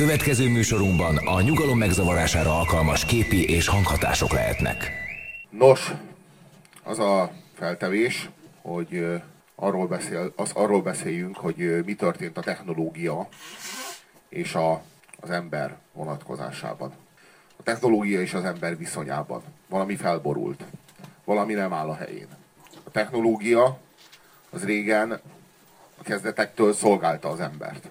Következő műsorunkban a nyugalom megzavarására alkalmas képi és hanghatások lehetnek. Nos, az a feltevés, hogy arról, beszél, az arról beszéljünk, hogy mi történt a technológia és a, az ember vonatkozásában. A technológia és az ember viszonyában. Valami felborult. Valami nem áll a helyén. A technológia az régen a kezdetektől szolgálta az embert.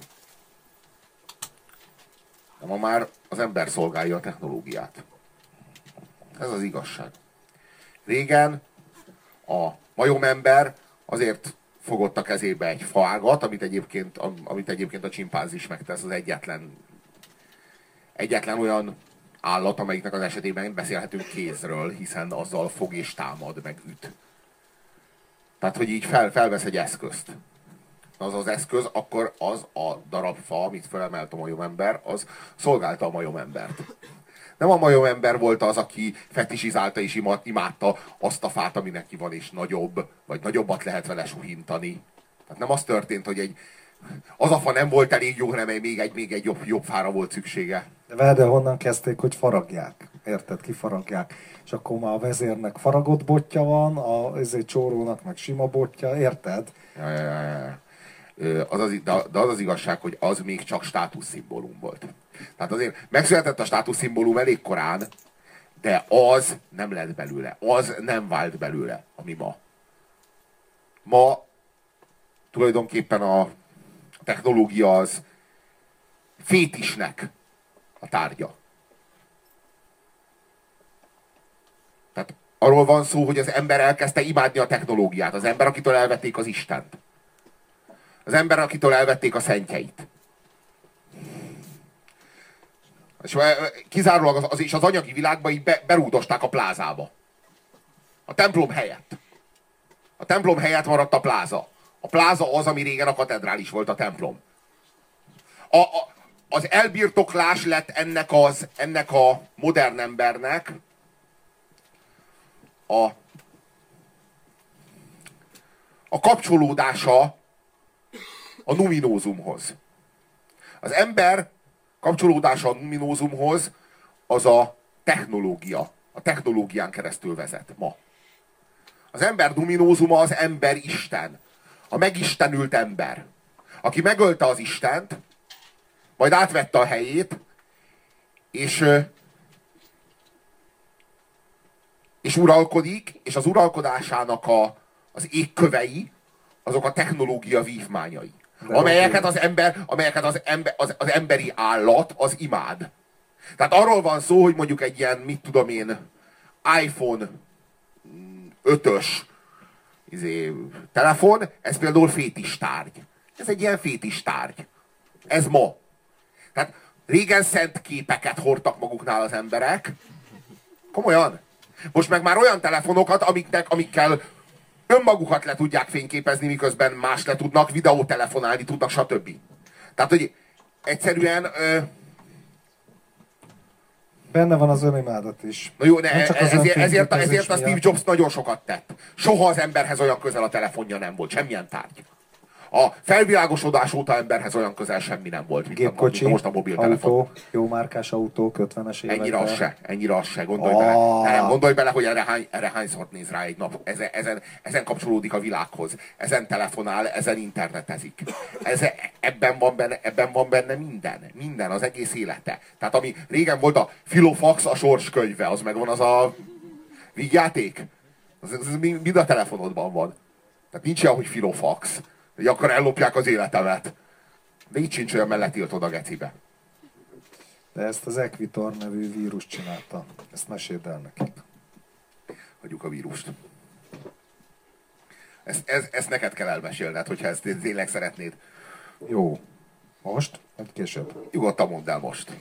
De ma már az ember szolgálja a technológiát. Ez az igazság. Régen a majomember azért fogott a kezébe egy faágat, amit egyébként, am- amit egyébként a csimpánz is megtesz, az egyetlen, egyetlen olyan állat, amelyiknek az esetében beszélhetünk kézről, hiszen azzal fog és támad, meg üt. Tehát, hogy így fel, felvesz egy eszközt. Az az eszköz, akkor az a darab fa, amit felemelt a majomember, az szolgálta a majomembert. Nem a majomember volt az, aki fetisizálta és imádta azt a fát, ami neki van, és nagyobb, vagy nagyobbat lehet vele suhintani. Tehát nem az történt, hogy egy, az a fa nem volt elég jó, hanem még egy, még egy jobb, jobb fára volt szüksége. De várd el, honnan kezdték, hogy faragják. Érted? Kifaragják. És akkor már a vezérnek faragott botja van, a ezért csórónak meg sima botja, érted? Ja, ja, ja, ja. Az az, de az az igazság, hogy az még csak státuszszimbólum volt. Tehát azért megszületett a státuszszimbólum elég korán, de az nem lett belőle. Az nem vált belőle, ami ma. Ma tulajdonképpen a technológia az fétisnek a tárgya. Tehát arról van szó, hogy az ember elkezdte imádni a technológiát. Az ember, akitől elvették az Istent. Az ember, akitől elvették a szentjeit. És kizárólag az, az, és az anyagi világba így be, berúdosták a plázába. A templom helyett. A templom helyett maradt a pláza. A pláza az, ami régen a katedrális volt a templom. A, a, az elbirtoklás lett ennek, az, ennek a modern embernek a, a kapcsolódása a numinózumhoz. Az ember kapcsolódása a numinózumhoz az a technológia. A technológián keresztül vezet ma. Az ember numinózuma az ember Isten. A megistenült ember. Aki megölte az Istent, majd átvette a helyét, és, és uralkodik, és az uralkodásának a, az égkövei, azok a technológia vívmányai. Amelyeket az ember, amelyeket az, ember, az, az emberi állat az imád. Tehát arról van szó, hogy mondjuk egy ilyen, mit tudom én, iPhone 5-ös izé, telefon, ez például fétis tárgy. Ez egy ilyen fétis tárgy. Ez ma. Tehát régen szent képeket hordtak maguknál az emberek. Komolyan. Most meg már olyan telefonokat, amiknek, amikkel önmagukat le tudják fényképezni, miközben más le tudnak, videótelefonálni tudnak, stb. Tehát, hogy egyszerűen... Ö, Benne van az önimádat is. Na jó, Nem csak az ezért, ezért, ezért a Steve. Jobs nagyon sokat tett. Soha az emberhez olyan közel a telefonja nem volt, semmilyen tárgy. A felvilágosodás óta emberhez olyan közel semmi nem volt, mint, a, Gépkocsi, mint most a mobiltelefon. autó, jó márkás autók 50-es években. Ennyire az se, ennyire az se, gondolj Ah. bele. De nem, gondolj bele, hogy erre, hány, erre hányszor néz rá egy nap. Ezen, ezen, ezen kapcsolódik a világhoz. Ezen telefonál, ezen internetezik. Ez, ebben, van benne, ebben van benne minden. Minden, az egész élete. Tehát ami régen volt a Filofax, a sorskönyve, az megvan az a vígjáték. Az, az mind a telefonodban van. Tehát nincs olyan, hogy Filofax. Hogy akkor ellopják az életemet. De így sincs olyan, mert letiltod a gecibe. De ezt az Equitor nevű vírus csinálta. Ezt meséld el nekik. hagyjuk a vírust. Ezt, ez, ezt neked kell elmesélned, hogyha ezt tényleg szeretnéd. Jó. Most? Vagy később? Nyugodtan mondd el most.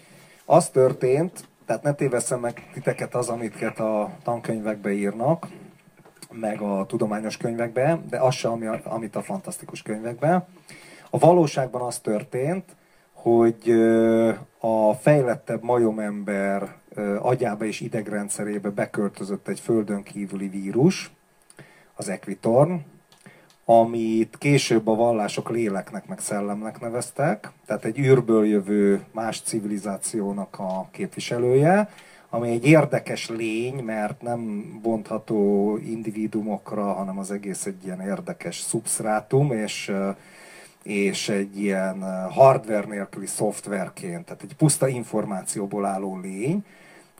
Az történt, tehát ne tévesszem meg titeket az, amiket a tankönyvekbe írnak, meg a tudományos könyvekbe, de az a, amit a fantasztikus könyvekbe. A valóságban az történt, hogy a fejlettebb majomember agyába és idegrendszerébe beköltözött egy földön kívüli vírus, az Equitorn, amit később a vallások léleknek meg szellemnek neveztek, tehát egy űrből jövő más civilizációnak a képviselője, ami egy érdekes lény, mert nem bontható individumokra, hanem az egész egy ilyen érdekes szubsztrátum, és, és egy ilyen hardware nélküli szoftverként, tehát egy puszta információból álló lény,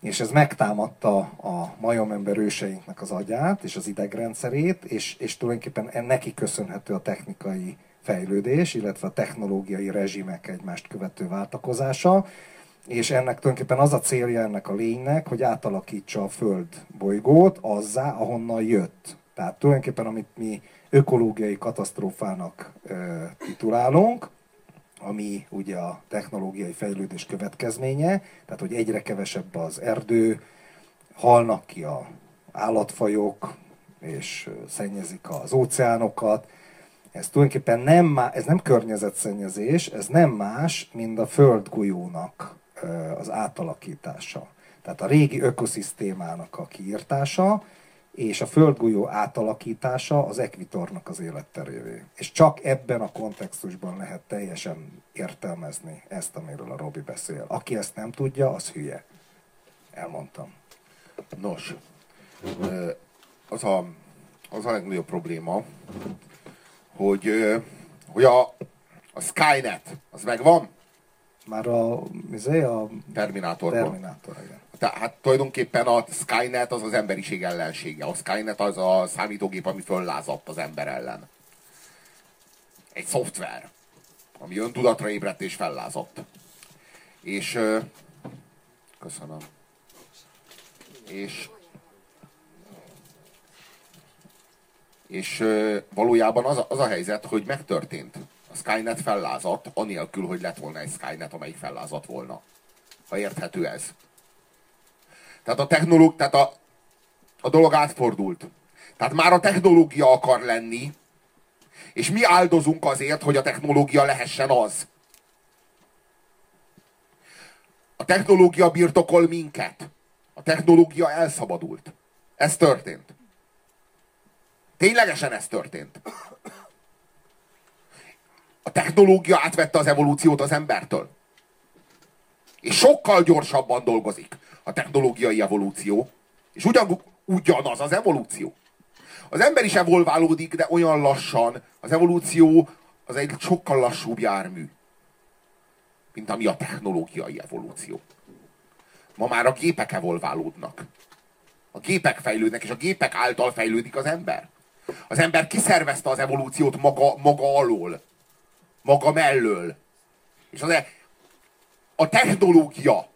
és ez megtámadta a majomember őseinknek az agyát és az idegrendszerét, és, és tulajdonképpen neki köszönhető a technikai fejlődés, illetve a technológiai rezsimek egymást követő váltakozása, és ennek tulajdonképpen az a célja ennek a lénynek, hogy átalakítsa a Föld bolygót azzá, ahonnan jött. Tehát tulajdonképpen amit mi ökológiai katasztrófának e, titulálunk, ami ugye a technológiai fejlődés következménye, tehát hogy egyre kevesebb az erdő, halnak ki a állatfajok, és szennyezik az óceánokat. Ez tulajdonképpen nem, ez nem környezetszennyezés, ez nem más, mint a földgolyónak az átalakítása. Tehát a régi ökoszisztémának a kiírtása, és a földgolyó átalakítása az ekvitornak az életterévé. És csak ebben a kontextusban lehet teljesen értelmezni ezt, amiről a Robi beszél. Aki ezt nem tudja, az hülye. Elmondtam. Nos, az a, az a legnagyobb probléma, hogy, hogy a, a Skynet, az megvan? Már a, mizé, a Terminátorban. Terminátor, igen. Tehát tulajdonképpen a Skynet az az emberiség ellensége. A Skynet az a számítógép, ami föllázadt az ember ellen. Egy szoftver, ami öntudatra ébredt és fellázadt. És köszönöm. És és valójában az a, az a helyzet, hogy megtörtént. Skynet fellázadt, anélkül, hogy lett volna egy Skynet, amelyik fellázadt volna. Ha érthető ez. Tehát a technológ, tehát a, a dolog átfordult. Tehát már a technológia akar lenni, és mi áldozunk azért, hogy a technológia lehessen az. A technológia birtokol minket. A technológia elszabadult. Ez történt. Ténylegesen ez történt. A technológia átvette az evolúciót az embertől. És sokkal gyorsabban dolgozik a technológiai evolúció, és ugyan, ugyanaz az evolúció. Az ember is evolválódik, de olyan lassan. Az evolúció az egy sokkal lassúbb jármű, mint ami a technológiai evolúció. Ma már a gépek evolválódnak. A gépek fejlődnek, és a gépek által fejlődik az ember. Az ember kiszervezte az evolúciót maga, maga alól, maga mellől. És az, e- a technológia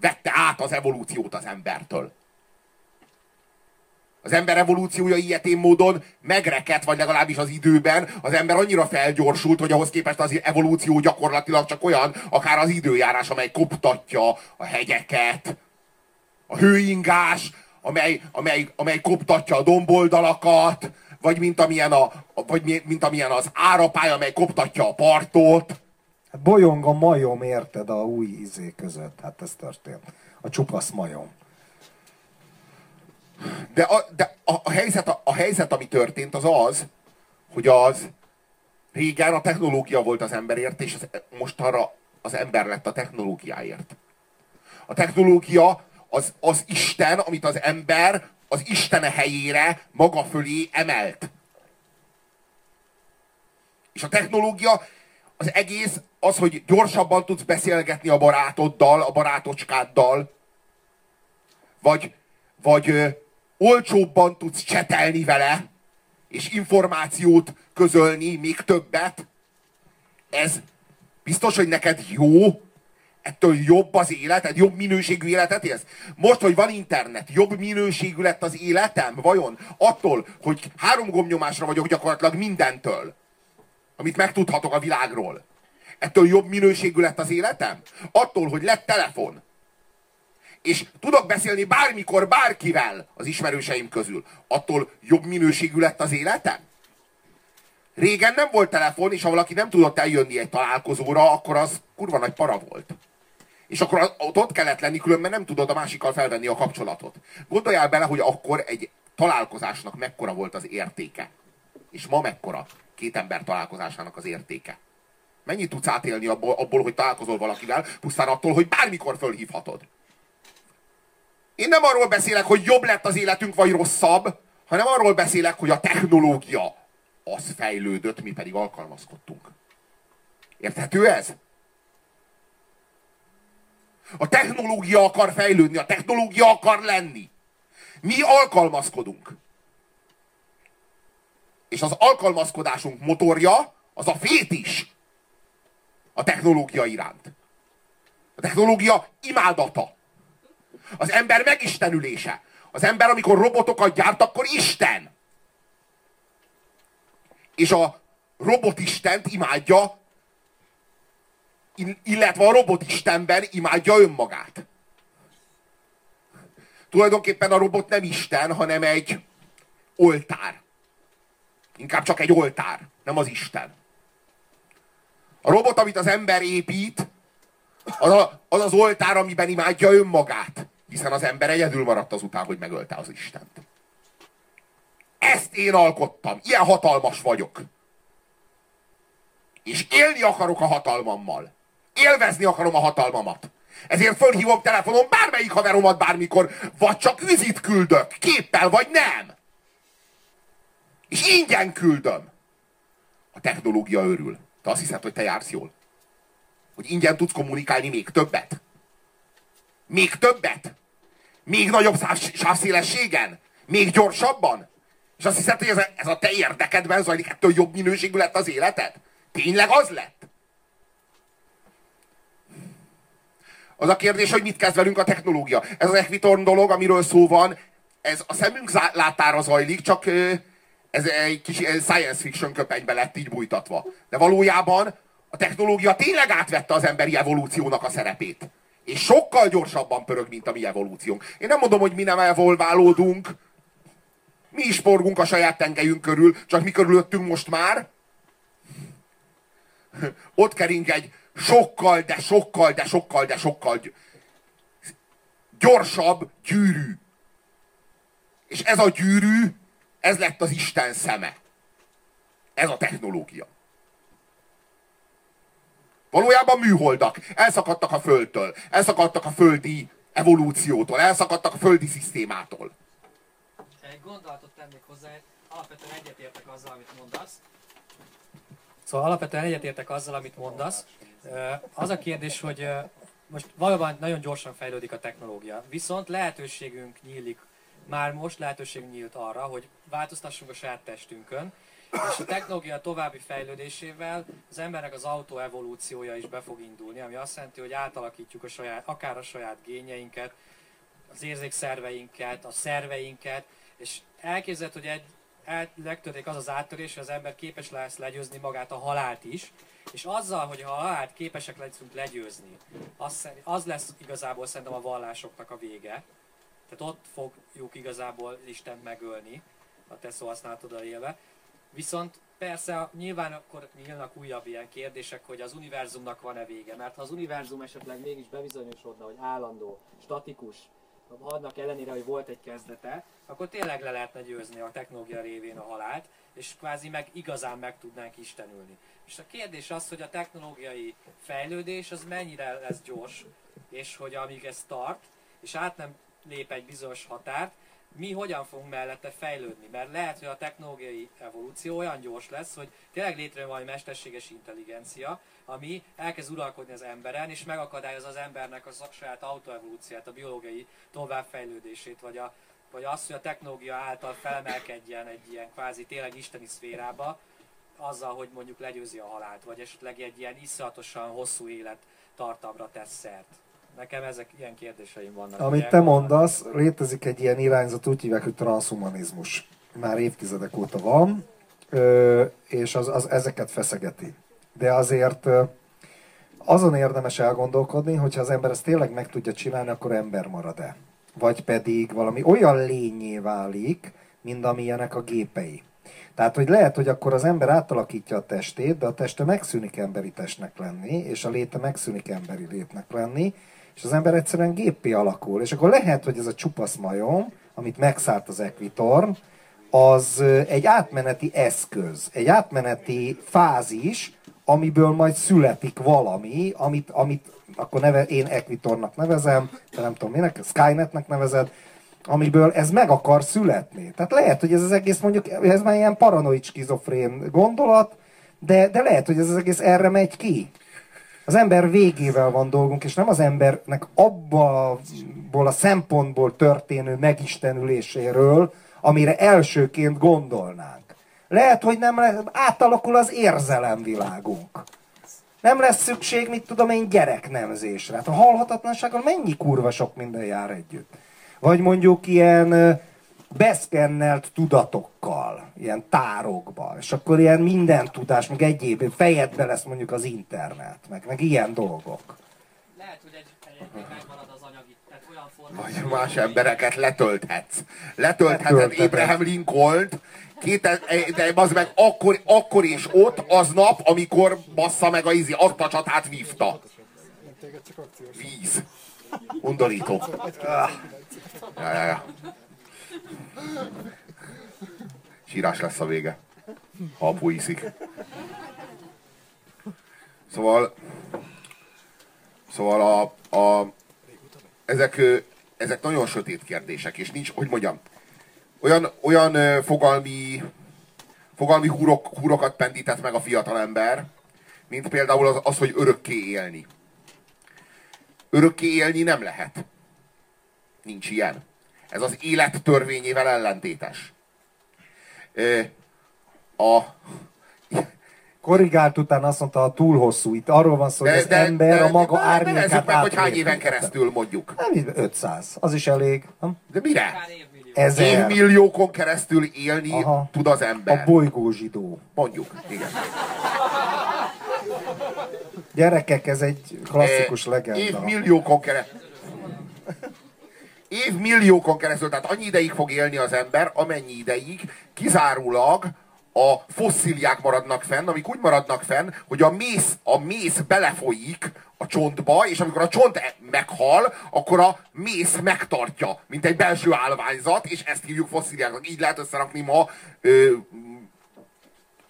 vette át az evolúciót az embertől. Az ember evolúciója ilyetén módon megrekedt, vagy legalábbis az időben az ember annyira felgyorsult, hogy ahhoz képest az evolúció gyakorlatilag csak olyan, akár az időjárás, amely koptatja a hegyeket, a hőingás, amely, amely, amely koptatja a domboldalakat, vagy mint amilyen, a, vagy mint amilyen az árapály, amely koptatja a partot. Hát bolyong a majom, érted, a új izé között. Hát ez történt. A csupasz majom. De a, de a, a, helyzet, a, a helyzet, ami történt, az az, hogy az régen a technológia volt az emberért, és az, most arra az ember lett a technológiáért. A technológia az, az Isten, amit az ember az Istene helyére maga fölé emelt. És a technológia az egész az, hogy gyorsabban tudsz beszélgetni a barátoddal, a barátocskáddal, vagy, vagy ö, olcsóbban tudsz csetelni vele, és információt közölni, még többet. Ez biztos, hogy neked jó, ettől jobb az életed, jobb minőségű életet élsz? Most, hogy van internet, jobb minőségű lett az életem? Vajon? Attól, hogy három gomnyomásra vagyok gyakorlatilag mindentől, amit megtudhatok a világról. Ettől jobb minőségű lett az életem? Attól, hogy lett telefon. És tudok beszélni bármikor, bárkivel az ismerőseim közül. Attól jobb minőségű lett az életem? Régen nem volt telefon, és ha valaki nem tudott eljönni egy találkozóra, akkor az kurva nagy para volt. És akkor ott, kellett lenni, különben nem tudod a másikkal felvenni a kapcsolatot. Gondoljál bele, hogy akkor egy találkozásnak mekkora volt az értéke. És ma mekkora. két ember találkozásának az értéke? Mennyit tudsz átélni abból, abból, hogy találkozol valakivel, pusztán attól, hogy bármikor fölhívhatod? Én nem arról beszélek, hogy jobb lett az életünk, vagy rosszabb, hanem arról beszélek, hogy a technológia az fejlődött, mi pedig alkalmazkodtunk. Érthető ez? A technológia akar fejlődni, a technológia akar lenni. Mi alkalmazkodunk. És az alkalmazkodásunk motorja az a fétis a technológia iránt. A technológia imádata. Az ember megistenülése. Az ember, amikor robotokat gyárt, akkor Isten. És a robotistent imádja, illetve a robotistenben imádja önmagát. Tulajdonképpen a robot nem Isten, hanem egy oltár. Inkább csak egy oltár, nem az Isten. A robot, amit az ember épít, az, a, az az oltár, amiben imádja önmagát. Hiszen az ember egyedül maradt azután, hogy megölte az Istent. Ezt én alkottam. Ilyen hatalmas vagyok. És élni akarok a hatalmammal. Élvezni akarom a hatalmamat. Ezért fölhívom telefonon bármelyik haveromat bármikor, vagy csak üzit küldök, képpel, vagy nem. És ingyen küldöm. A technológia örül. Te azt hiszed, hogy te jársz jól? Hogy ingyen tudsz kommunikálni még többet? Még többet? Még nagyobb sávszélességen? Még gyorsabban? És azt hiszed, hogy ez a, ez a te érdekedben zajlik, ettől jobb minőségű lett az életed? Tényleg az lett? Az a kérdés, hogy mit kezd velünk a technológia. Ez az Equitorn dolog, amiről szó van, ez a szemünk látára zajlik, csak ez egy kis science fiction köpenybe lett így bújtatva. De valójában a technológia tényleg átvette az emberi evolúciónak a szerepét. És sokkal gyorsabban pörög, mint a mi evolúciónk. Én nem mondom, hogy mi nem evolválódunk. Mi is forgunk a saját tengelyünk körül, csak mi körülöttünk most már. Ott kering egy sokkal, de sokkal, de sokkal, de sokkal gyorsabb gyűrű. És ez a gyűrű ez lett az Isten szeme. Ez a technológia. Valójában műholdak. Elszakadtak a Földtől. Elszakadtak a földi evolúciótól. Elszakadtak a földi szisztémától. Egy gondolatot tennék hozzá, alapvetően egyetértek azzal, amit mondasz. Szóval alapvetően egyetértek azzal, amit mondasz. Az a kérdés, hogy most valóban nagyon gyorsan fejlődik a technológia, viszont lehetőségünk nyílik már most lehetőség nyílt arra, hogy változtassunk a saját testünkön, és a technológia további fejlődésével az embernek az autoevolúciója is be fog indulni, ami azt jelenti, hogy átalakítjuk a saját, akár a saját gényeinket, az érzékszerveinket, a szerveinket, és elképzelhet, hogy egy, el, legtöbbek az az áttörés, hogy az ember képes lesz legyőzni magát a halált is, és azzal, hogy ha halált képesek leszünk legyőzni, az, az lesz igazából szerintem a vallásoknak a vége, tehát ott fogjuk igazából Isten megölni, a te szó használatodra élve. Viszont persze nyilván akkor nyílnak újabb ilyen kérdések, hogy az univerzumnak van-e vége. Mert ha az univerzum esetleg mégis bebizonyosodna, hogy állandó, statikus, annak ellenére, hogy volt egy kezdete, akkor tényleg le lehetne győzni a technológia révén a halált, és kvázi meg igazán meg tudnánk istenülni. És a kérdés az, hogy a technológiai fejlődés az mennyire lesz gyors, és hogy amíg ez tart, és át nem lép egy bizonyos határt, mi hogyan fogunk mellette fejlődni. Mert lehet, hogy a technológiai evolúció olyan gyors lesz, hogy tényleg létrejön valami mesterséges intelligencia, ami elkezd uralkodni az emberen, és megakadályoz az embernek a saját autoevolúciát, a biológiai továbbfejlődését, vagy, a, vagy azt, hogy a technológia által felemelkedjen egy ilyen kvázi tényleg isteni szférába, azzal, hogy mondjuk legyőzi a halált, vagy esetleg egy ilyen iszonyatosan hosszú élet tartamra tesz szert. Nekem ezek ilyen kérdéseim vannak. Amit te mondasz, létezik egy ilyen irányzat, úgy hívják, hogy transhumanizmus. Már évtizedek óta van, és az, az ezeket feszegeti. De azért azon érdemes elgondolkodni, hogyha az ember ezt tényleg meg tudja csinálni, akkor ember marad-e. Vagy pedig valami olyan lényé válik, mint amilyenek a gépei. Tehát, hogy lehet, hogy akkor az ember átalakítja a testét, de a teste megszűnik emberi testnek lenni, és a léte megszűnik emberi létnek lenni, és az ember egyszerűen géppé alakul. És akkor lehet, hogy ez a csupasz majom, amit megszárt az Equitorn, az egy átmeneti eszköz, egy átmeneti fázis, amiből majd születik valami, amit, amit akkor neve, én Equitornak nevezem, de nem tudom minek, Skynetnek nevezed, amiből ez meg akar születni. Tehát lehet, hogy ez az egész mondjuk, ez már ilyen paranoid skizofrén gondolat, de, de lehet, hogy ez az egész erre megy ki. Az ember végével van dolgunk, és nem az embernek abból a szempontból történő megistenüléséről, amire elsőként gondolnánk. Lehet, hogy nem lesz, átalakul az érzelemvilágunk. Nem lesz szükség, mit tudom én, gyereknemzésre. Hát a halhatatlansággal mennyi kurva sok minden jár együtt. Vagy mondjuk ilyen beszkennelt tudatokkal, ilyen tárokba, és akkor ilyen minden tudás, meg egyéb, fejedbe lesz mondjuk az internet, meg, meg ilyen dolgok. Lehet, hogy egy, egy, megmarad az anyagi, tehát olyan formában. Vagy más embereket letölthetsz. Letöltheted Abraham Lincoln-t, Két, de az meg akkor, akkor is ott, aznap, amikor bassza meg a izi, azt a csatát vívta. Víz. Undorító. Ja, ja, ja. Sírás lesz a vége. Ha apu iszik. Szóval, szóval a, a, ezek, ezek nagyon sötét kérdések, és nincs, hogy mondjam, olyan, olyan fogalmi, fogalmi húrok, húrokat pendített meg a fiatalember, mint például az, az, hogy örökké élni. Örökké élni nem lehet. Nincs ilyen. Ez az élet törvényével ellentétes. A, korrigált után azt mondta, a túl hosszú. Itt arról van szó, hogy az de, ember de, a maga de, árnyékát meg, hogy hány éven keresztül mondjuk. Nem, 500. Az is elég. Nem? De mire? Ezer. Évmilliókon keresztül élni Aha. tud az ember. A bolygó zsidó. Mondjuk, igen. Gyerekek, ez egy klasszikus e, legenda. Évmilliókon keresztül. Évmilliókon keresztül, tehát annyi ideig fog élni az ember, amennyi ideig kizárólag a fosszíliák maradnak fenn, amik úgy maradnak fenn, hogy a mész, a mész belefolyik a csontba, és amikor a csont e- meghal, akkor a mész megtartja, mint egy belső állványzat, és ezt hívjuk fosszíliáknak. Így lehet összerakni ma ö,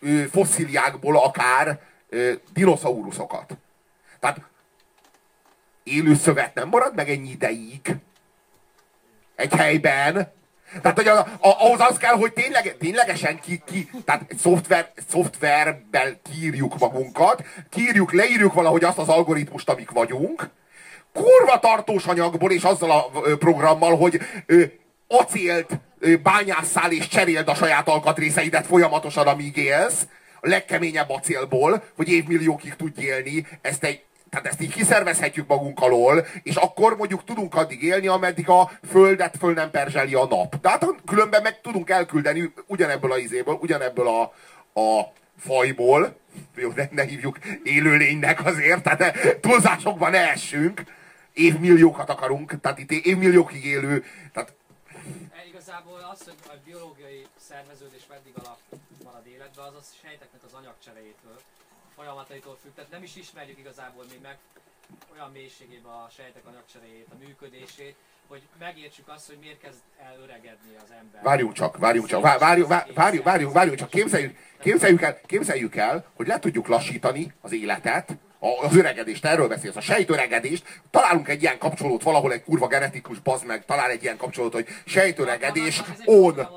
ö, fosszíliákból akár ö, dinoszauruszokat. Tehát élő szövet nem marad meg ennyi ideig egy helyben, tehát, hogy a, a, ahhoz az kell, hogy tényleg, ténylegesen ki, ki tehát szoftver, szoftverben kiírjuk magunkat, kiírjuk, leírjuk valahogy azt az algoritmust, amik vagyunk, kurva tartós anyagból és azzal a programmal, hogy ö, acélt ö, bányásszál és cseréld a saját alkatrészeidet folyamatosan, amíg élsz, a legkeményebb acélból, hogy évmilliókig tudj élni, ezt egy tehát ezt így kiszervezhetjük magunk alól, és akkor mondjuk tudunk addig élni, ameddig a földet föl nem perzseli a nap. Tehát különben meg tudunk elküldeni ugyanebből a izéből, ugyanebből a, a fajból, jó, ne, ne hívjuk élőlénynek azért, tehát túlzásokban ne essünk, évmilliókat akarunk, tehát itt évmilliókig élő, tehát e, Igazából az, hogy a biológiai szerveződés meddig alap marad életben, az a sejteknek az anyagcseréjétől folyamataitól függ, tehát nem is ismerjük igazából még meg olyan mélységében a sejtek anyagcseréjét, a működését, hogy megértsük azt, hogy miért kezd el öregedni az ember. Várjunk csak, várjunk csak, várjunk, várjunk, várjunk, várjunk csak, képzeljük, képzeljük, el, képzeljük el, hogy le tudjuk lassítani az életet, az öregedést, erről beszélsz, a sejtöregedést, találunk egy ilyen kapcsolót valahol, egy kurva genetikus bazd meg, talál egy ilyen kapcsolót, hogy sejtöregedés, on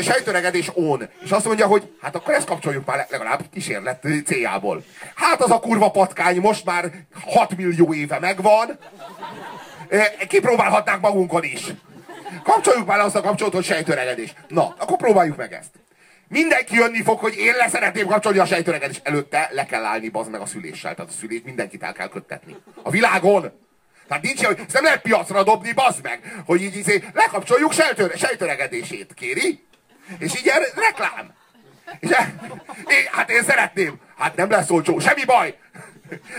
sejtöregedés on. És azt mondja, hogy hát akkor ezt kapcsoljuk már legalább kísérlet céljából. Hát az a kurva patkány most már 6 millió éve megvan. Kipróbálhatnánk magunkon is. Kapcsoljuk már azt a kapcsolatot, hogy sejtöregedés. Na, akkor próbáljuk meg ezt. Mindenki jönni fog, hogy én leszeretném kapcsolni a sejtöregedés. Előtte le kell állni, bazd meg a szüléssel. Tehát a szülét mindenkit el kell köttetni. A világon. Tehát nincs, hogy ezt nem lehet piacra dobni, bazd meg, hogy így izé, lekapcsoljuk sejtőre, sejtöregedését, kéri? És így ilyen reklám. És e, én, hát én szeretném. Hát nem lesz olcsó, semmi baj.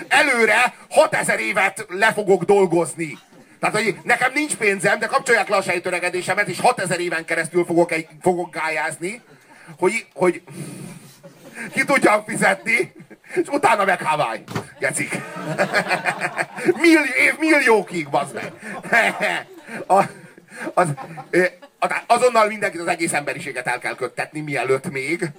Előre 6000 évet le fogok dolgozni. Tehát, hogy nekem nincs pénzem, de kapcsolják le a sejtöregedésemet, és 6000 éven keresztül fogok, fogok gályázni, hogy, hogy ki tudjam fizetni, és utána meg Hawaii. Gecik. Milli, év milliókig, bazd meg. A, az, azonnal mindenkit az egész emberiséget el kell köttetni, mielőtt még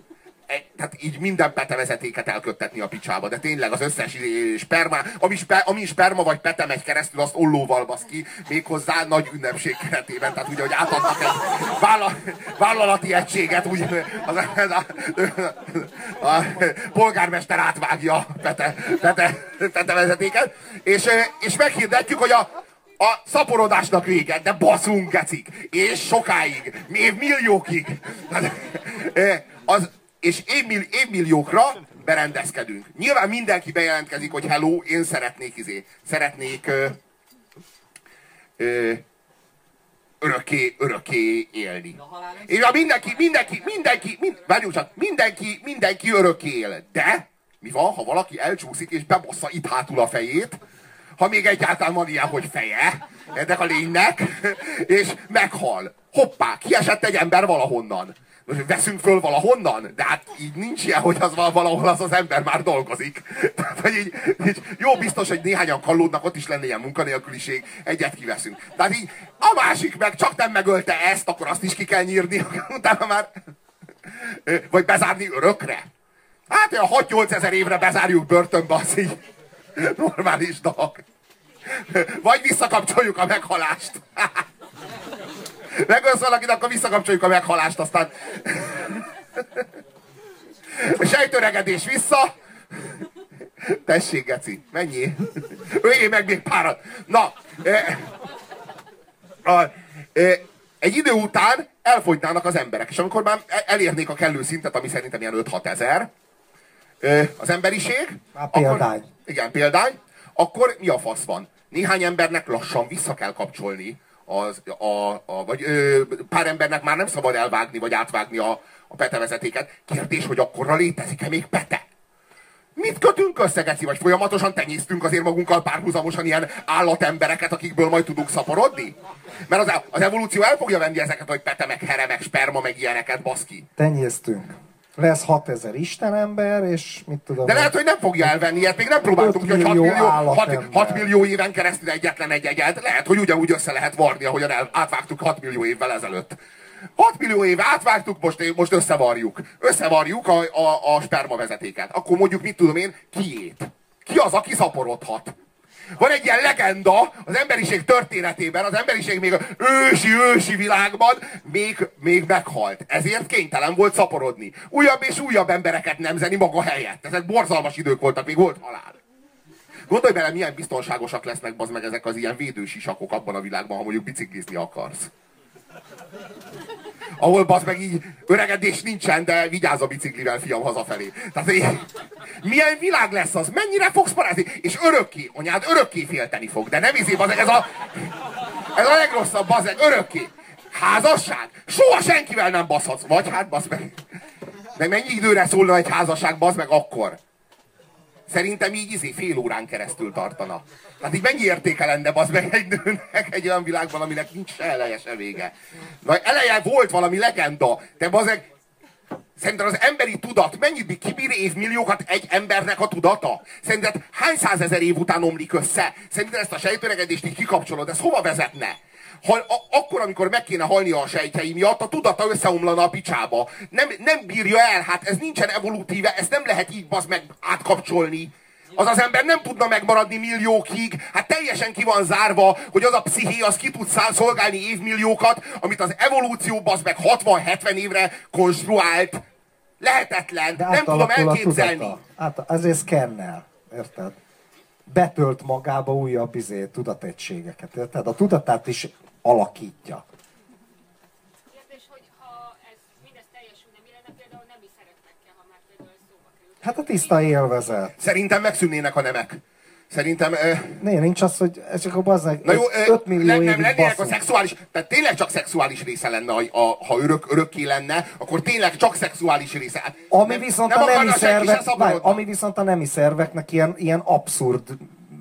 tehát így minden petevezetéket elköttetni a picsába, de tényleg az összes sperma, ami, sper, ami sperma vagy pete megy keresztül, azt ollóval basz ki, méghozzá nagy ünnepség keretében, tehát ugye, hogy átadnak egy vállal, vállalati egységet, úgy az, az, a, a, a, polgármester átvágja a pete, pete, petevezetéket, és, és meghirdetjük, hogy a, a szaporodásnak vége, de baszunk, gecik, és sokáig, még milliókig. Az, és évmill, évmilliókra berendezkedünk. Nyilván mindenki bejelentkezik, hogy hello, én szeretnék izé, szeretnék ö, ö, örökké, örökké élni. És a mindenki, mindenki, mindenki, mind, várjunk csak, mindenki, mindenki örökké él. De mi van, ha valaki elcsúszik és bebossza itt hátul a fejét, ha még egyáltalán van ilyen, hogy feje ennek a lénynek, és meghal. Hoppá, kiesett egy ember valahonnan veszünk föl valahonnan, de hát így nincs ilyen, hogy az valahol az az ember már dolgozik. Tehát, hogy így, így, jó, biztos, hogy néhányan kallódnak, ott is lenne ilyen munkanélküliség, egyet kiveszünk. Tehát így a másik meg csak nem megölte ezt, akkor azt is ki kell nyírni, utána már... Vagy bezárni örökre. Hát a 6-8 ezer évre bezárjuk börtönbe, az így normális dolog. Vagy visszakapcsoljuk a meghalást. Megölsz valakit, akkor visszakapcsoljuk a meghalást, aztán... Sejtöregedés vissza. Tessék, Geci, mennyi? Öljé meg még párat. Na, e, a, e, egy idő után elfogynának az emberek, és amikor már elérnék a kellő szintet, ami szerintem ilyen 5-6 ezer, e, az emberiség. Már példány. Akkor, igen, példány. Akkor mi a fasz van? Néhány embernek lassan vissza kell kapcsolni az, a, a, vagy ö, pár embernek már nem szabad elvágni, vagy átvágni a, a petevezetéket. Kérdés, hogy akkorra létezik-e még pete? Mit kötünk össze, Geci? Vagy folyamatosan tenyésztünk azért magunkkal párhuzamosan ilyen állatembereket, akikből majd tudunk szaporodni? Mert az, az evolúció el fogja venni ezeket, hogy pete, meg here, meg sperma, meg ilyeneket, baszki. Tenyésztünk lesz 6000 istenember, és mit tudom... De lehet, hogy nem fogja elvenni, ilyet még nem próbáltunk, hogy 6 millió, 6, 6 millió éven keresztül egyetlen egy egyet. Lehet, hogy ugyanúgy össze lehet varni, ahogyan el, átvágtuk 6 millió évvel ezelőtt. 6 millió éve átvágtuk, most, most összevarjuk. Összevarjuk a, a, a sperma vezetéket. Akkor mondjuk, mit tudom én, kiét. Ki az, aki szaporodhat? Van egy ilyen legenda az emberiség történetében, az emberiség még ősi-ősi világban még, még meghalt. Ezért kénytelen volt szaporodni. Újabb és újabb embereket nemzeni maga helyett. Ezek borzalmas idők voltak, még volt halál. Gondolj bele, milyen biztonságosak lesznek az meg ezek az ilyen védősisakok abban a világban, ha mondjuk biciklizni akarsz ahol bazd meg így öregedés nincsen, de vigyázz a biciklivel, fiam, hazafelé. Tehát így, milyen világ lesz az? Mennyire fogsz parázni? És örökké, anyád örökké félteni fog, de nem izé, bazeg, ez a, ez a legrosszabb, bazeg, örökké. Házasság? Soha senkivel nem baszhatsz. Vagy hát, basz meg. De mennyi időre szólna egy házasság, bazd meg akkor? Szerintem így izé fél órán keresztül tartana. Tehát így mennyi értéke lenne az meg egy nőnek egy olyan világban, aminek nincs se eleje, se vége. Vagy eleje volt valami legenda, de bazeg, Szerinted az emberi tudat mennyit kibír évmilliókat egy embernek a tudata? Szerinted hány százezer év után omlik össze? Szerinted ezt a sejtöregedést így kikapcsolod? Ez hova vezetne? Ha, a, akkor, amikor meg kéne halnia a sejtjei miatt, a tudata összeomlana a picsába. Nem, nem bírja el, hát ez nincsen evolutíve, ezt nem lehet így bazd meg átkapcsolni. Az az ember nem tudna megmaradni milliókig, hát teljesen ki van zárva, hogy az a psziché az ki tud szolgálni évmilliókat, amit az evolúció az meg 60-70 évre konstruált. Lehetetlen, De nem tudom elképzelni. Hát ezért szkennel, érted? Betölt magába újabb izé, tudategységeket, érted? A tudatát is alakítja. Hát a tiszta élvezet. Szerintem megszűnnének a nemek. Szerintem... Uh, né, nincs az, hogy ez csak a bazdmeg, Na jó, 5 millió nem, nem lennének a szexuális, tehát tényleg csak szexuális része lenne, a, a, ha örök, örökké lenne, akkor tényleg csak szexuális része. Hát ami nem, viszont nem a nemi szervek, várj, ami viszont a nemi szerveknek ilyen, ilyen abszurd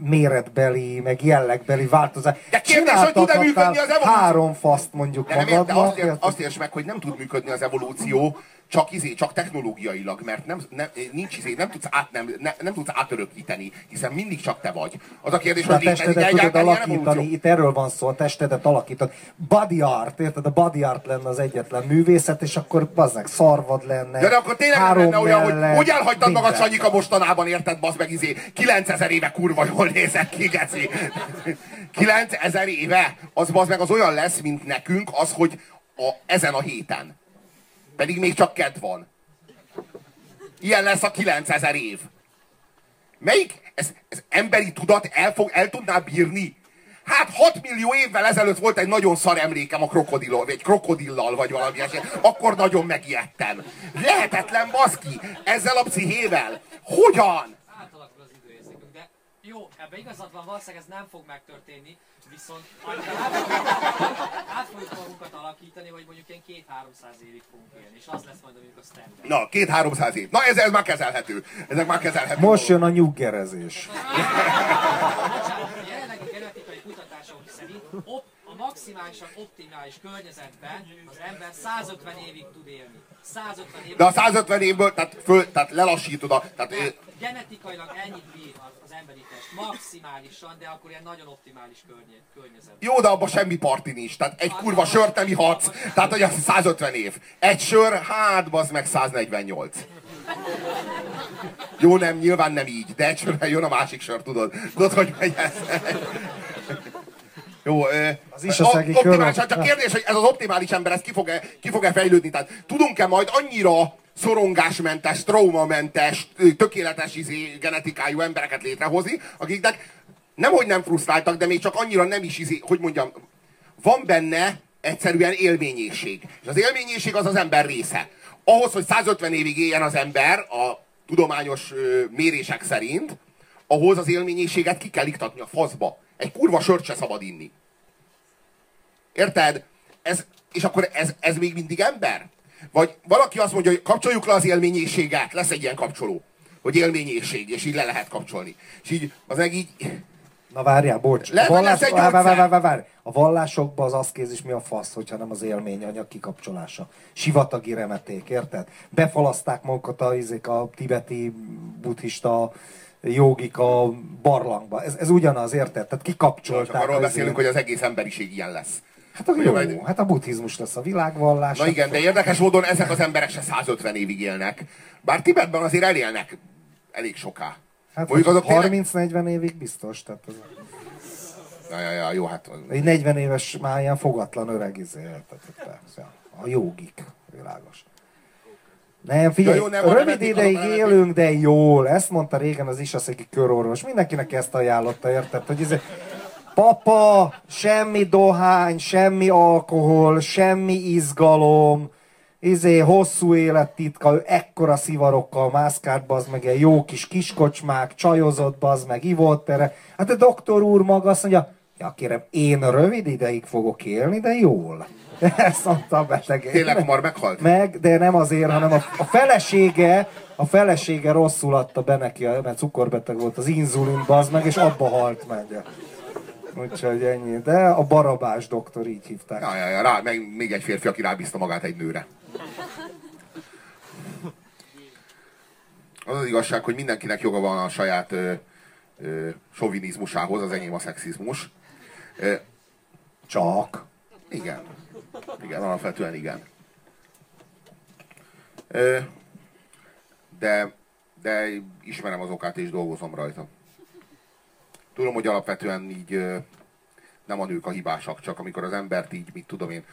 méretbeli, meg jellegbeli változás. De kérdés, hogy tud-e működni az evolúció? Három faszt mondjuk de nem, magadnak. Azt, ér, azt érts meg, hogy nem tud működni az evolúció, csak izé, csak technológiailag, mert nem, nem, nincs izé, nem tudsz, át, nem, nem, nem tudsz átörökíteni, hiszen mindig csak te vagy. Az a kérdés, hogy létezik egyáltalán alakítani, itt erről van szó, a testedet alakítani. Body art, érted? A body art lenne az egyetlen művészet, és akkor bazdmeg szarvad lenne. De, de akkor tényleg három lenne olyan, hogy mellett, hogy elhagytad magad minden. Sanyika mostanában, érted, bazd meg izé, 9000 éve kurva jól nézett ki, geci. 9000 éve, az bazd meg az olyan lesz, mint nekünk, az, hogy a, ezen a héten. Pedig még csak kedd van. Ilyen lesz a 9000 év. Melyik, ez, ez emberi tudat el, fog, el tudná bírni? Hát 6 millió évvel ezelőtt volt egy nagyon szar emlékem a krokodilról, vagy egy krokodillal, vagy valami ilyesmi. Akkor nagyon megijedtem. Lehetetlen baszki, ezzel a pszichével. Hogyan? Átalakul az időérzékünk, de jó, ebben igazad van, valószínűleg ez nem fog megtörténni, viszont annyira át, fogjuk magunkat alakítani, hogy mondjuk ilyen 2-300 évig fogunk élni, és az lesz majd mondjuk a standard. Na, két-háromszáz év. Na, ez, ez már kezelhető. Ezek már kezelhető. Most jön a nyuggerezés. Bocsánat, a jelenlegi genetikai kutatások szerint op, a maximálisan optimális környezetben az ember 150 évig tud élni. 150 évig. De a 150 évből, tehát, föl, tehát lelassítod a... Tehát, ö, Genetikailag ennyit bír az, az emberi test, maximálisan, de akkor ilyen nagyon optimális környe, környezet. Jó, de abban semmi parti nincs. Tehát egy kurva sört nem ihatsz. Tehát, hogy az 150 év. Egy sör, hát, bazd meg 148. Jó, nem, nyilván nem így, de egy sörben jön a másik sör, tudod. Tudod, hogy megy ez? Jó, Az is a optimális, körök. csak kérdés, hogy ez az optimális ember, ez ki fog-e, ki fog-e fejlődni? Tehát tudunk-e majd annyira szorongásmentes, traumamentes, tökéletes izé, genetikájú embereket létrehozni, akiknek nemhogy nem frusztráltak, de még csak annyira nem is izé, hogy mondjam, van benne egyszerűen élményészség. És az élményészség az az ember része. Ahhoz, hogy 150 évig éljen az ember a tudományos mérések szerint, ahhoz az élményészséget ki kell iktatni a faszba. Egy kurva sört se szabad inni. Érted? Ez, és akkor ez, ez még mindig ember? Vagy valaki azt mondja, hogy kapcsoljuk le az élményészséget, lesz egy ilyen kapcsoló, hogy élményészség, és így le lehet kapcsolni. És így, az meg így, Na várjál, bocs. Lehet, a, vallás, lesz egy vár, vár, vár, vár, vár. a vallásokban az aszkézis mi a fasz, hogyha nem az élményanyag kikapcsolása. Sivatagi remeték, érted? Befalaszták magukat a, a tibeti buddhista jogik a barlangba. Ez, ez ugyanaz, érted? Tehát csak kikapcsolták. arról az beszélünk, hogy az egész emberiség ilyen lesz. Hát a, jó, majd- hát a buddhizmus lesz a világvallás. Na igen, de érdekes módon ezek az emberek se 150 évig élnek. Bár Tibetben azért elélnek elég soká. Hát Mondjuk azok tényleg... 30-40 évig biztos. Tehát az, Ja, ja, ja, jó, hát egy 40 éves már ilyen fogatlan öreg izé. Tehát, persze, a jogik, világos. Nem, figyelj, Ja, jó, nem, rövid ideig élünk, de jól. Ezt mondta régen az isaszegi körorvos. Mindenkinek ezt ajánlotta, érted? Hogy izé, papa, semmi dohány, semmi alkohol, semmi izgalom, izé, hosszú élettitka, ő ekkora szivarokkal mászkált, bazd meg, egy jó kis kiskocsmák, csajozott, bazd meg, ivott erre. Hát a doktor úr maga azt mondja, ja kérem, én rövid ideig fogok élni, de jól. Ezt mondta a beteg. tényleg hamar meghalt. Meg, de nem azért, hanem a, a felesége, a felesége rosszul adta be neki, mert cukorbeteg volt, az inzulin bazd meg, és abba halt meg. Úgyhogy ennyi. De a barabás doktor így hívták. Ja, ja, ja, rá, meg még egy férfi, aki rábízta magát egy nőre. Az az igazság, hogy mindenkinek joga van a saját ö, ö, sovinizmusához, az enyém a szexizmus. Csak. igen. Igen, alapvetően igen. De, de ismerem az okát és dolgozom rajta. Tudom, hogy alapvetően így nem a nők a hibásak, csak amikor az embert így, mit tudom én,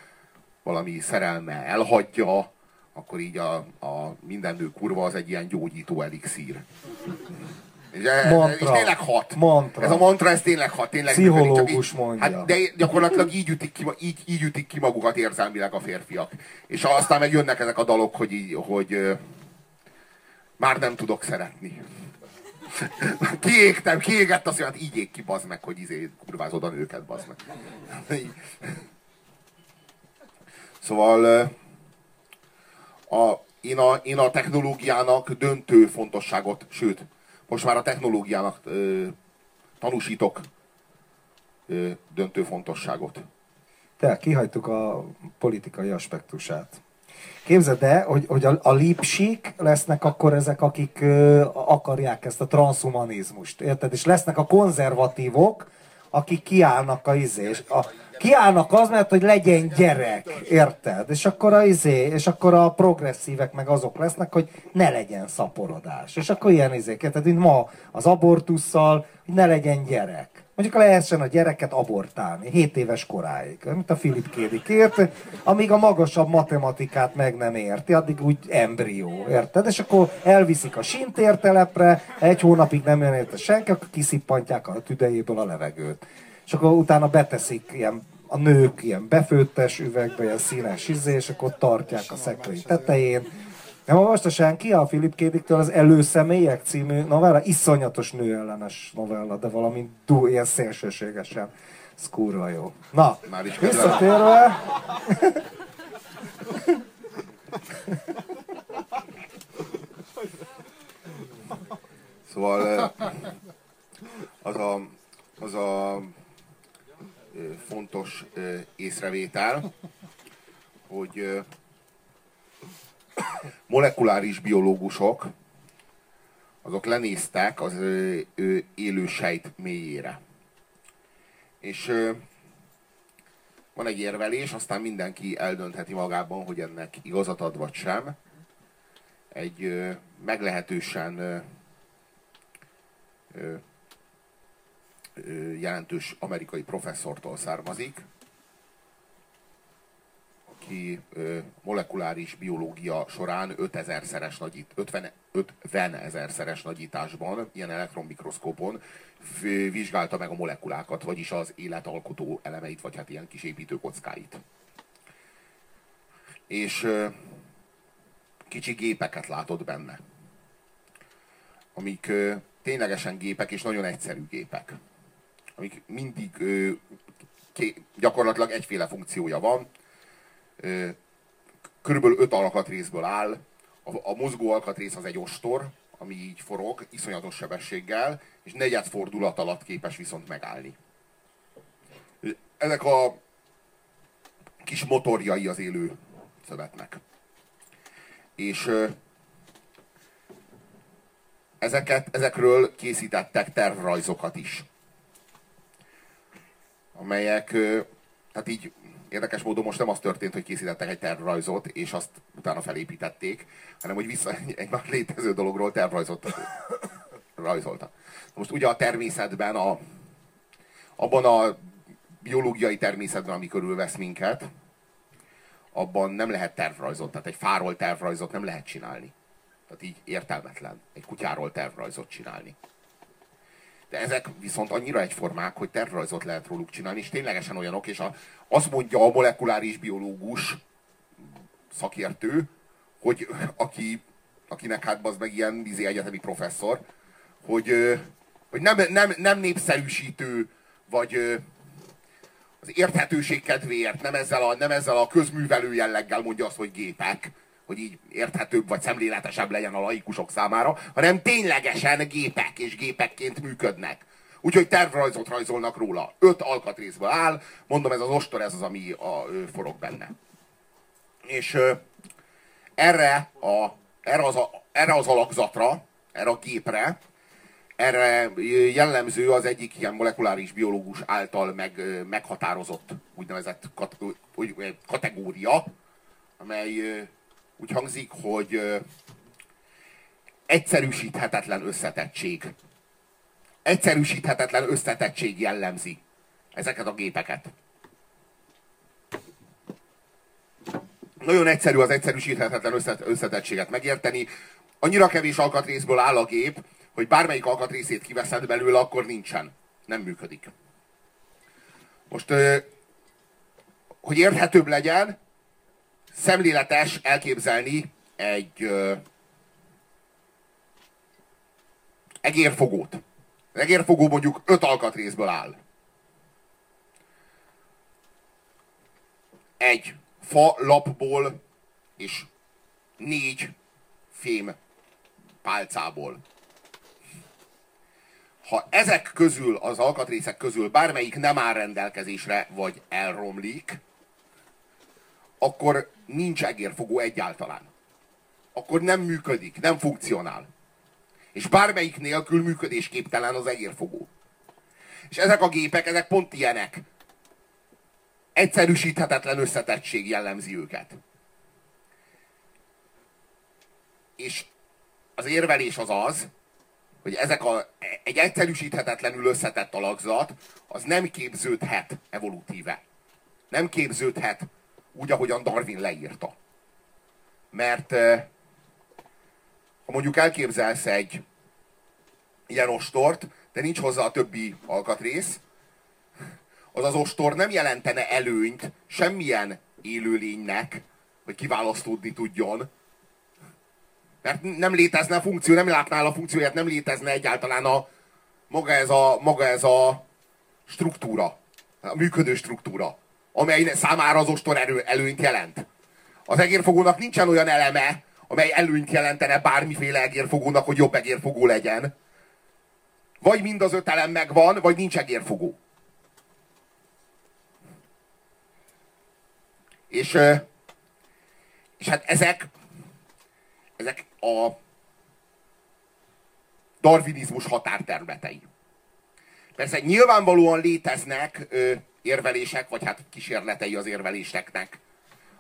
valami szerelme elhagyja, akkor így a, a minden nő kurva az egy ilyen gyógyító elixír. Ez, Mantra. és tényleg hat. Mantra. Ez a mantra, ez tényleg hat. Tényleg Pszichológus működik, így- mondja. Hát, de gyakorlatilag így ütik, ki, így, így ütik ki magukat érzelmileg a férfiak. És aztán meg jönnek ezek a dalok, hogy, így, hogy ö, már nem tudok szeretni. Kiégtem, kiégett azt, hogy hát így ég ki, bazd meg, hogy izé kurvázod a nőket, bazd meg. Szóval a, én, a, én a technológiának döntő fontosságot, sőt, most már a technológiának ö, tanúsítok ö, döntő fontosságot. Te, kihagytuk a politikai aspektusát. Képzeld el, hogy, hogy a, a lipsik lesznek akkor ezek, akik ö, akarják ezt a transhumanizmust, érted? És lesznek a konzervatívok, akik kiállnak a izé, és a, kiállnak az, mert hogy legyen gyerek, érted? És akkor a izé, és akkor a progresszívek meg azok lesznek, hogy ne legyen szaporodás. És akkor ilyen izék, érted? Mint ma az abortussal, hogy ne legyen gyerek. Mondjuk lehessen a gyereket abortálni, 7 éves koráig, mint a Philip Kédi kért, amíg a magasabb matematikát meg nem érti, addig úgy embrió, érted? És akkor elviszik a sintértelepre, egy hónapig nem jön érte senki, akkor kiszippantják a tüdejéből a levegőt. És akkor utána beteszik ilyen a nők ilyen befőttes üvegbe, ilyen színes izé, és akkor tartják a szekrény tetején, nem olvasta senki a Philip Kédiktől az Előszemélyek című novella? Iszonyatos nőellenes novella, de valami du, ilyen szélsőségesen. Ez kurva jó. Na, Már is visszatérve... Szóval eh, az a, az a fontos észrevétel, hogy molekuláris biológusok azok lenéztek az élő sejt mélyére. És van egy érvelés, aztán mindenki eldöntheti magában, hogy ennek igazat ad vagy sem. Egy meglehetősen jelentős amerikai professzortól származik, aki molekuláris biológia során 5000-szeres nagyít, 50, 50 ezerszeres nagyításban, ilyen elektronmikroszkópon vizsgálta meg a molekulákat, vagyis az életalkotó elemeit, vagy hát ilyen kis építőkockáit. És kicsi gépeket látott benne, amik ténylegesen gépek, és nagyon egyszerű gépek. Amik mindig ö, ké, gyakorlatilag egyféle funkciója van, ö, körülbelül öt alkatrészből áll. A, a mozgó alkatrész az egy ostor, ami így forog, iszonyatos sebességgel, és negyed fordulat alatt képes viszont megállni. Ezek a kis motorjai az élő szövetnek. És ö, ezeket, ezekről készítettek tervrajzokat is. Amelyek, hát így érdekes módon most nem az történt, hogy készítettek egy tervrajzot, és azt utána felépítették, hanem hogy vissza egy már létező dologról tervrajzot rajzoltak. Most ugye a természetben, a, abban a biológiai természetben, ami körülvesz minket, abban nem lehet tervrajzot, tehát egy fáról tervrajzot nem lehet csinálni. Tehát így értelmetlen egy kutyáról tervrajzot csinálni. De ezek viszont annyira egyformák, hogy tervrajzot lehet róluk csinálni, és ténylegesen olyanok, és a, azt mondja a molekuláris biológus szakértő, hogy aki, akinek hát az meg ilyen vízi egyetemi professzor, hogy, hogy nem, nem, nem népszerűsítő, vagy az érthetőség kedvéért, nem ezzel, a, nem ezzel a közművelő jelleggel mondja azt, hogy gépek, hogy így érthetőbb vagy szemléletesebb legyen a laikusok számára, hanem ténylegesen gépek és gépekként működnek. Úgyhogy tervrajzot rajzolnak róla. Öt alkatrészből áll, mondom, ez az ostor, ez az, ami a, forog benne. És ö, erre, a, erre, az a, erre az alakzatra, erre a gépre, erre jellemző az egyik ilyen molekuláris biológus által meg, meghatározott úgynevezett kat, kategória, amely úgy hangzik, hogy egyszerűsíthetetlen összetettség. Egyszerűsíthetetlen összetettség jellemzi ezeket a gépeket. Nagyon egyszerű az egyszerűsíthetetlen összetettséget megérteni. Annyira kevés alkatrészből áll a gép, hogy bármelyik alkatrészét kiveszed belőle, akkor nincsen. Nem működik. Most, hogy érthetőbb legyen, szemléletes elképzelni egy ö, egérfogót. Az egérfogó mondjuk öt alkatrészből áll. Egy fa lapból és négy fém pálcából. Ha ezek közül, az alkatrészek közül bármelyik nem áll rendelkezésre, vagy elromlik, akkor nincs egérfogó egyáltalán. Akkor nem működik, nem funkcionál. És bármelyik nélkül működésképtelen az egérfogó. És ezek a gépek, ezek pont ilyenek. Egyszerűsíthetetlen összetettség jellemzi őket. És az érvelés az az, hogy ezek a, egy egyszerűsíthetetlenül összetett alakzat, az nem képződhet evolutíve. Nem képződhet úgy, ahogyan Darwin leírta. Mert ha mondjuk elképzelsz egy ilyen ostort, de nincs hozzá a többi alkatrész, az az ostor nem jelentene előnyt semmilyen élőlénynek, hogy kiválasztódni tudjon, mert nem létezne a funkció, nem látnál a funkcióját, nem létezne egyáltalán a maga ez a, maga ez a struktúra, a működő struktúra, amely számára az ostor erő, előnyt jelent. Az egérfogónak nincsen olyan eleme, amely előnyt jelentene bármiféle egérfogónak, hogy jobb egérfogó legyen. Vagy mind az öt elem megvan, vagy nincs egérfogó. És, és hát ezek, ezek a darwinizmus határterületei. Persze nyilvánvalóan léteznek érvelések, vagy hát kísérletei az érveléseknek,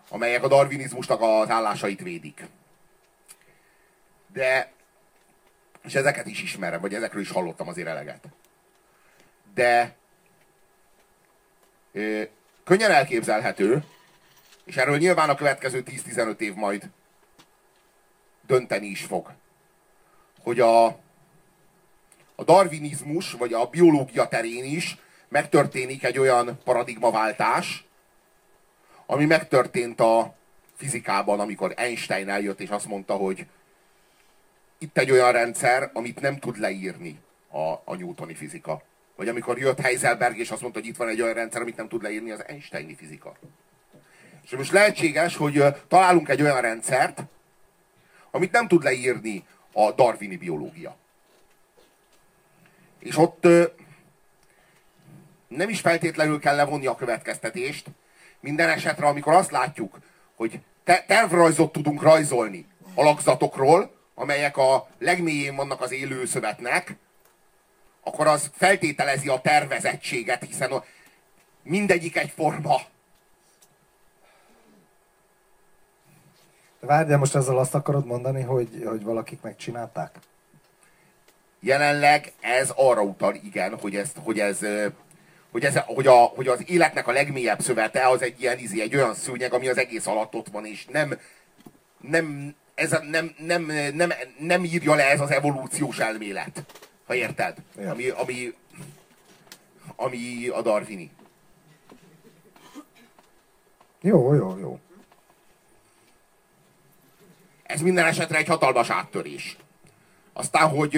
amelyek a darwinizmusnak az állásait védik. De, és ezeket is ismerem, vagy ezekről is hallottam azért eleget. De ö, könnyen elképzelhető, és erről nyilván a következő 10-15 év majd dönteni is fog. Hogy a, a darwinizmus, vagy a biológia terén is megtörténik egy olyan paradigmaváltás, ami megtörtént a fizikában, amikor Einstein eljött és azt mondta, hogy itt egy olyan rendszer, amit nem tud leírni a, a newtoni fizika. Vagy amikor jött Heiselberg és azt mondta, hogy itt van egy olyan rendszer, amit nem tud leírni az Einsteini fizika. És most lehetséges, hogy találunk egy olyan rendszert, amit nem tud leírni a darwini biológia. És ott nem is feltétlenül kell levonni a következtetést, minden esetre, amikor azt látjuk, hogy te- tervrajzot tudunk rajzolni alakzatokról, amelyek a legmélyén vannak az élő szövetnek, akkor az feltételezi a tervezettséget, hiszen a mindegyik egy forma. Várj, de most ezzel azt akarod mondani, hogy, hogy valakik megcsinálták? Jelenleg ez arra utal, igen, hogy, ez, hogy, ez, hogy, ez, hogy, a, hogy az életnek a legmélyebb szövete az egy ilyen izi, egy olyan szőnyeg, ami az egész alatt ott van, és nem, nem, ez a, nem, nem, nem, nem írja le ez az evolúciós elmélet. Ha érted? Ami, ami, ami a Darwini. Jó, jó, jó. Ez minden esetre egy hatalmas áttörés. Aztán, hogy,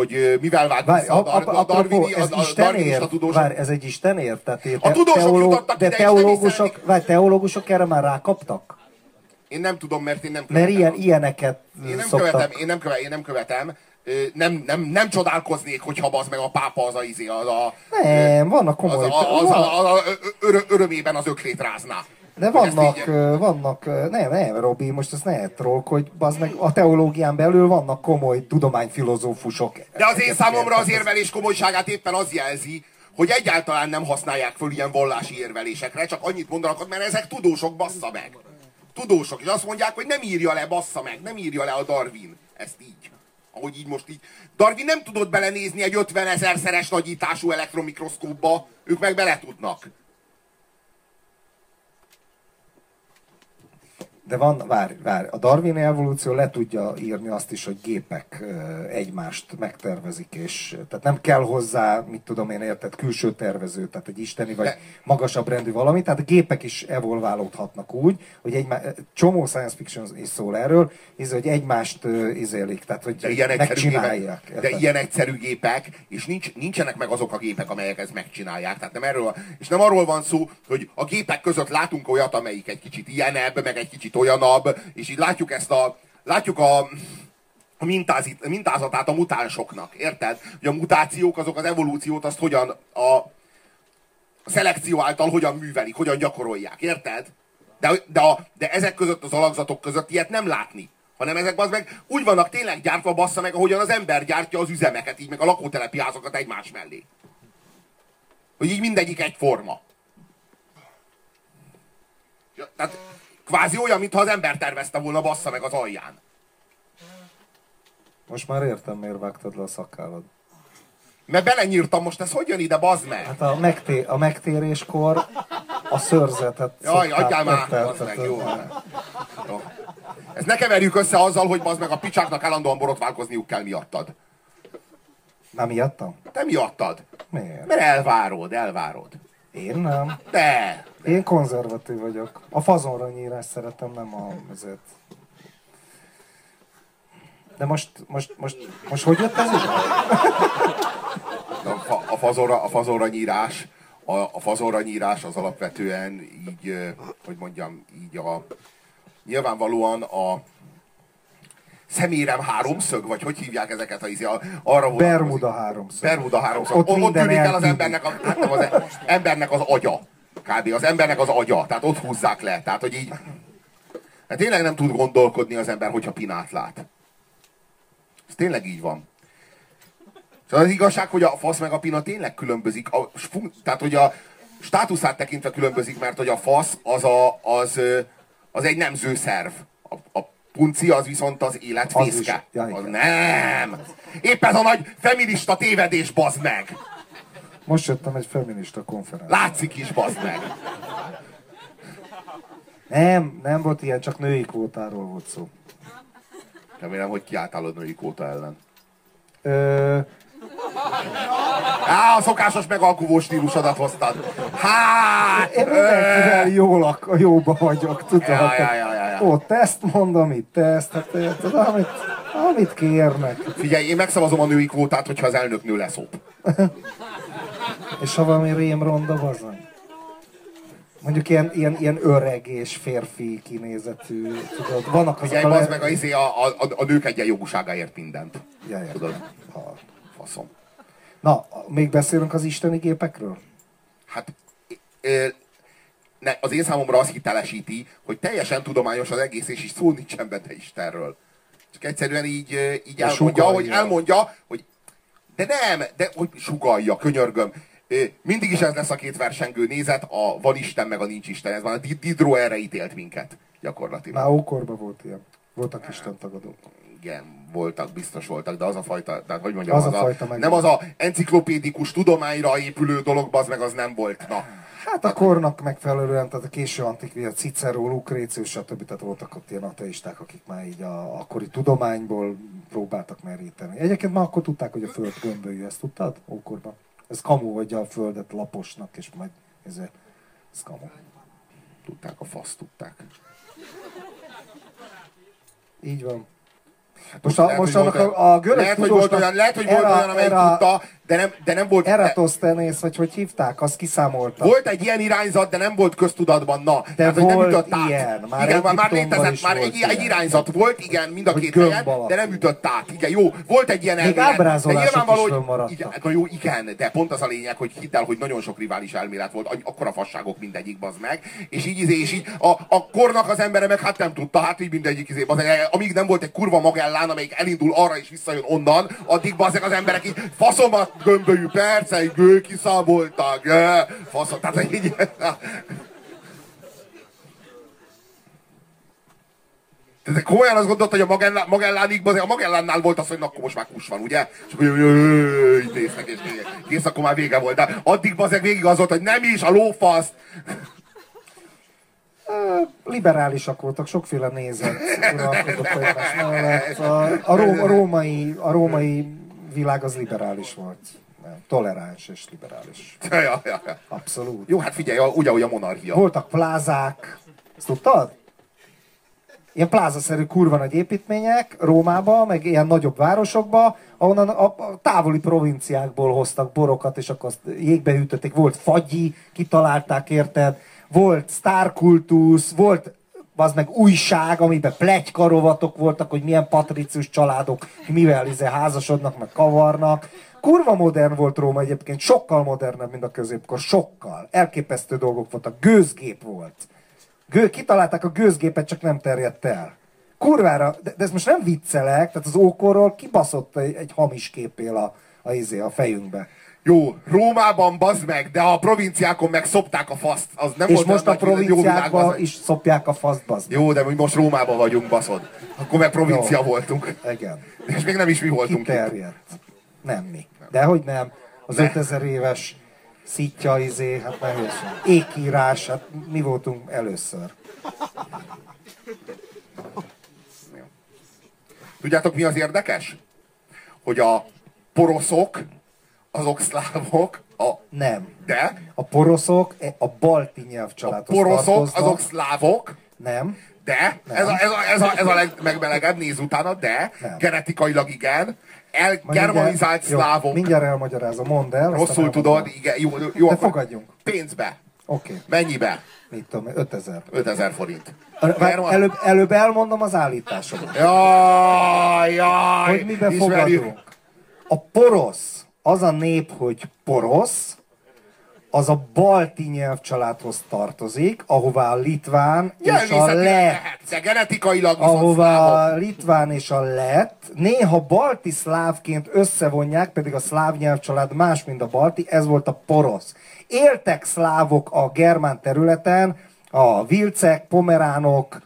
hogy mivel vált vissza a, a, Dar- a, a Darwini, ez a, a Isten darwinista ért? tudósok. Várj, ez egy Isten ért? Tehát te, A tudósok ide, de is teológusok, várj, teológusok erre már rákaptak? Én nem tudom, mert én nem követem. Mert ilyen, ilyeneket Én nem szoktak. követem, én nem, követem, én nem követem. Nem, nem, nem csodálkoznék, hogyha az meg a pápa az a izé, az a... Nem, vannak Az, komoly... a, az, a, az a örö, örömében az öklét rázná. De Hogy vannak, vannak, nem, nem, Robi, most ezt ne trollkodj, az meg a teológián belül vannak komoly tudományfilozófusok. De az én számomra az érvelés komolyságát éppen az jelzi, hogy egyáltalán nem használják föl ilyen vallási érvelésekre, csak annyit mondanak, mert ezek tudósok, bassza meg. Tudósok, és azt mondják, hogy nem írja le, bassza meg, nem írja le a Darwin. Ezt így. Ahogy így most így. Darwin nem tudott belenézni egy 50 ezer szeres nagyítású elektromikroszkópba, ők meg bele tudnak. De van, várj, várj, a Darwin evolúció le tudja írni azt is, hogy gépek egymást megtervezik, és tehát nem kell hozzá, mit tudom én, érted, külső tervező, tehát egy isteni vagy magasabb rendű valami, tehát a gépek is evolválódhatnak úgy, hogy egy csomó science fiction is szól erről, hisz, hogy egymást izélik, tehát hogy De ilyen, megcsinálják. gépek, de ilyen egyszerű gépek, és nincs, nincsenek meg azok a gépek, amelyek ezt megcsinálják. Tehát nem erről, és nem arról van szó, hogy a gépek között látunk olyat, amelyik egy kicsit ilyenebb, meg egy kicsit olyanabb, és így látjuk ezt a, látjuk a, a mintázit, mintázatát a mutánsoknak, érted? Hogy a mutációk azok az evolúciót azt hogyan a, szelekció által hogyan művelik, hogyan gyakorolják, érted? De, de, a, de ezek között, az alakzatok között ilyet nem látni. Hanem ezek az meg úgy vannak tényleg gyártva bassza meg, ahogyan az ember gyártja az üzemeket, így meg a lakótelepi házakat egymás mellé. Hogy így mindegyik egyforma. Ja, tehát kvázi olyan, mintha az ember tervezte volna bassza meg az alján. Most már értem, miért vágtad le a szakállad. Mert belenyírtam most, ez hogy jön ide, bazd meg? Hát a, megté- a megtéréskor a szörzetet Jaj, adjál már, bazd meg, jó. jó. Ezt ne keverjük össze azzal, hogy bazd meg a picsáknak állandóan borotválkozniuk kell miattad. Nem miattam? Te miattad? Miért? Mert elvárod, elvárod. Én nem. De, Én konzervatív vagyok. A fazonra nyírás szeretem, nem a ezért. De most, most, most, most hogy jött ez ide? a, fa, a, fazonra, a fazonra nyírás, a, a fazonra nyírás az alapvetően így, hogy mondjam, így a, nyilvánvalóan a szemérem háromszög, vagy hogy hívják ezeket a, izé, arra vonatkozik. Bermuda háromszög. Bermuda háromszög. Ott Ott, ott, tűnik el az embernek, a, nem az embernek az agya. Kb. az embernek az agya. Tehát ott húzzák le. Tehát, hogy így... Hát tényleg nem tud gondolkodni az ember, hogyha pinát lát. Ez tényleg így van. Szóval az igazság, hogy a fasz meg a pina tényleg különbözik. A, tehát, hogy a státuszát tekintve különbözik, mert hogy a fasz az, a, az, az egy nemző szerv. A, a punci az viszont az élet Az fészke. Az nem! Épp ez a nagy feminista tévedés, bazd meg! Most jöttem egy feminista konferenciára. Látszik is, bazd meg! Nem, nem volt ilyen, csak női kvótáról volt szó. Remélem, hogy kiálltál a női kóta ellen. Ö, Á, a szokásos megalkuvó stílusodat hoztad. Én mindenkivel jól, ak- jóba vagyok, tudod? Ja, ja, ja, ja, ja. Ó, teszt mondom, itt teszt, hát érted, amit, amit kérnek. Figyelj, én megszavazom a női kvótát, hogyha az elnök nő leszop. És ha valami rémronda, bazony. Mondjuk ilyen, ilyen, ilyen öreg és férfi kinézetű, tudod, vannak azok Figyelj, a... bazd meg a, izé, a, a, a nők egyenjogúságáért mindent. Ja, ja. Tudod? Ha. Faszom. Na, még beszélünk az isteni gépekről? Hát ne, az én számomra azt hitelesíti, hogy teljesen tudományos az egész, és így szó nincsen benne Istenről. Csak egyszerűen így, így elmondja, hogy elmondja, hogy de nem, de hogy sugalja, könyörgöm. Mindig is ez lesz a két versengő nézet, a van Isten meg a nincs Isten. Ez van, a Di- Diderot erre ítélt minket gyakorlatilag. Már ókorban volt ilyen. Voltak Isten tagadók. Igen, voltak, biztos voltak, de az a fajta, tehát hogy mondjam, Az az, a a, fajta meg- nem az a enciklopédikus tudományra épülő dolog, az meg az nem volt. Na, Hát a kornak megfelelően, tehát a késő antikvia, Cicero, Lucrécius, stb. Tehát voltak ott ilyen ateisták, akik már így a akkori tudományból próbáltak meríteni. Egyébként már akkor tudták, hogy a föld gömbölyű, ezt tudtad? Ókorban. Ez kamu, hogy a földet laposnak, és majd ez, ez kamu. tudták a fasz, tudták. Így van. Most, a, Lehet, most annak a, a görög lehet, hogy volt olyan, lehet, hogy volt olyan, amelyik Era- tudta, de nem, de nem volt... Eratosztenész, vagy hogy hívták, azt kiszámolta. Volt egy ilyen irányzat, de nem volt köztudatban, na. De Tehát, hogy nem volt ütött át. ilyen, már igen, már, létezett, már volt egy, egy ilyen. irányzat volt, igen, mind a két helyen, de nem ütött át. Igen, jó, volt egy ilyen Még elmélet, ábrázolások de nyilvánvaló, hogy-. Igen, na jó, igen, de pont az a lényeg, hogy hidd el, hogy nagyon sok rivális elmélet volt, any- akkora fasságok mindegyik, bazd meg, és így, és így a, a kornak az embere meg hát nem tudta, hát így mindegyik izé, bazd meg, amíg nem volt egy kurva magellán, amelyik elindul arra és visszajön onnan, addig bazd meg az emberek így faszomat gömbölyű percei, gő kiszámoltak, eh, faszom, tehát így, Tehát komolyan azt gondolt, hogy a Magellán, Magellánig, a Magellánnál volt az, hogy na, akkor most már kus van, ugye? És akkor így néztek, és. Kész, akkor már vége volt. De addig bazeg végig az volt, hogy nem is, a lófasz. Ö, liberálisak voltak, sokféle nézet uralkodott. A, a, a, római, a római világ az liberális volt. Nem, toleráns és liberális. Ja, ja, ja. Abszolút. Jó, hát figyelj, hogy a monarchia. Voltak plázák. Ezt tudtad? Ilyen plázaszerű kurva nagy építmények Rómába, meg ilyen nagyobb városokba, ahonnan a, a távoli provinciákból hoztak borokat, és akkor azt jégbe hűtötték. Volt fagyi, kitalálták, érted? Volt sztárkultusz, volt az meg újság, amiben plegykarovatok voltak, hogy milyen patricius családok mivel izé házasodnak, meg kavarnak. Kurva modern volt Róma egyébként, sokkal modernebb, mint a középkor, sokkal. Elképesztő dolgok voltak, gőzgép volt. Gő, kitalálták a gőzgépet, csak nem terjedt el. Kurvára, de, de ez most nem viccelek, tehát az ókorról kibaszott egy, egy hamis képél a, a, izé, a fejünkbe. Jó, Rómában bazd meg, de a provinciákon meg szopták a faszt. Az nem És volt most a provinciákban meg. is szopják a faszt, bazd. Jó, de mi most Rómában vagyunk, baszod. Akkor meg provincia Jó. voltunk. Igen. És még nem is mi voltunk itt. Kiterjedt. Nem mi. De hogy nem. Az Ne. 5000 éves szitja, izé, hát nem hülyeség. Ékírás, hát mi voltunk először. Tudjátok mi az érdekes? Hogy a poroszok, azok szlávok, a, Nem. de A poroszok a balti a nyelvcsaládhoz poroszok, tartoznak. azok szlávok, Nem. de, ez a, ez a, ez a, ez a legmegmelegebb, néz utána, de Nem. genetikailag igen, elgermanizált mindjárt- jó, szlávok, Mindjárt elmagyarázom, mondd el. rosszul tudod, igen, jó, jó De akkor fogadjunk. pénzbe. Oké, okay. Mennyibe? mit tudom, én, 5000. 5000 forint. Várj, German- Előbb, előbb elmondom az állításomat. Jaj, jaj, Hogy mibe fogadunk. A porosz, az a nép, hogy porosz, az a balti nyelvcsaládhoz tartozik, ahová a litván és a lett. genetikailag ahová a litván és a lett. Néha balti szlávként összevonják, pedig a szláv nyelvcsalád más, mint a balti, ez volt a porosz. Éltek szlávok a germán területen, a vilcek, pomeránok,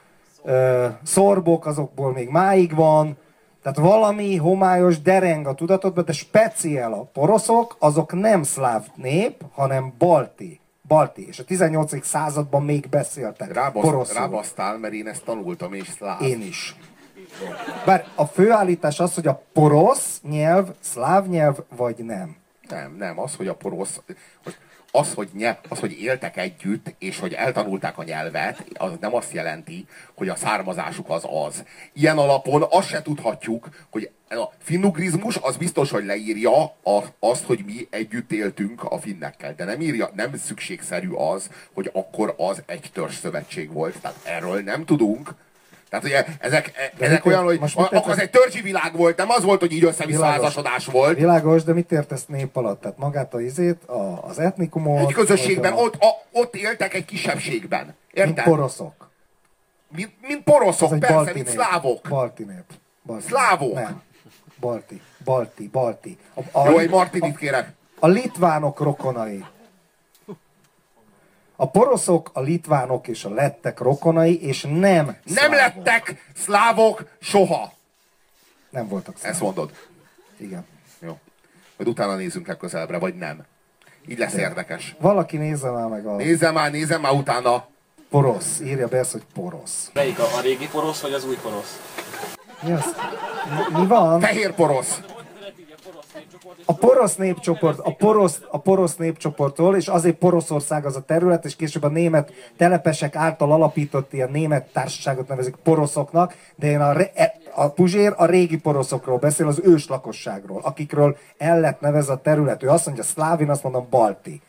ö, szorbok, azokból még máig van, tehát valami homályos dereng a tudatodban, de speciál a poroszok, azok nem szláv nép, hanem balti. Balti. És a 18. században még beszéltek Rábasz, poroszul. rábasztál, mert én ezt tanultam, és szláv. Én is. Bár a főállítás az, hogy a porosz nyelv szláv nyelv, vagy nem. Nem, nem, az, hogy a porosz, hogy az, hogy, nye, az, hogy éltek együtt, és hogy eltanulták a nyelvet, az nem azt jelenti, hogy a származásuk az az. Ilyen alapon azt se tudhatjuk, hogy a finnugrizmus az biztos, hogy leírja azt, hogy mi együtt éltünk a finnekkel, de nem írja, nem szükségszerű az, hogy akkor az egy törzs szövetség volt. Tehát erről nem tudunk. Tehát ugye ezek, De ezek olyan, hogy most akkor az egy törzsi világ volt, nem az volt, hogy így össze-vissza házasodás volt. Világos, de mit értesz nép alatt? Tehát magát a izét, a, az etnikumot? Egy közösségben, a, ott, a, ott éltek egy kisebbségben. mint Érted? poroszok. Mint, mint poroszok, Ez persze, mint szlávok. Balti nép. Balti Szlávok. Nem. Balti. Balti. Balti. A, a, Jó, egy Martinit kérek. a litvánok rokonai. A poroszok, a litvánok és a lettek rokonai, és nem Nem szlávok. lettek szlávok soha. Nem voltak Ezt szlávok. mondod. Igen. Jó. Majd utána nézzünk legközelebbre, vagy nem. Így lesz érdekes. Valaki nézze már meg a Nézzem már, nézzem már utána. porosz. Írja be ezt, hogy porosz. Melyik a, a régi porosz, vagy az új porosz? Mi az? Mi, mi van? Fehér porosz. A porosz népcsoport, a porosz, a porosz népcsoporttól, és azért Poroszország az a terület, és később a német telepesek által alapított ilyen német társaságot nevezik poroszoknak, de én a, re- e- a Puzsér a régi poroszokról beszél, az ős lakosságról, akikről el lett nevezve a terület. Ő azt mondja szlávin, azt mondom balti.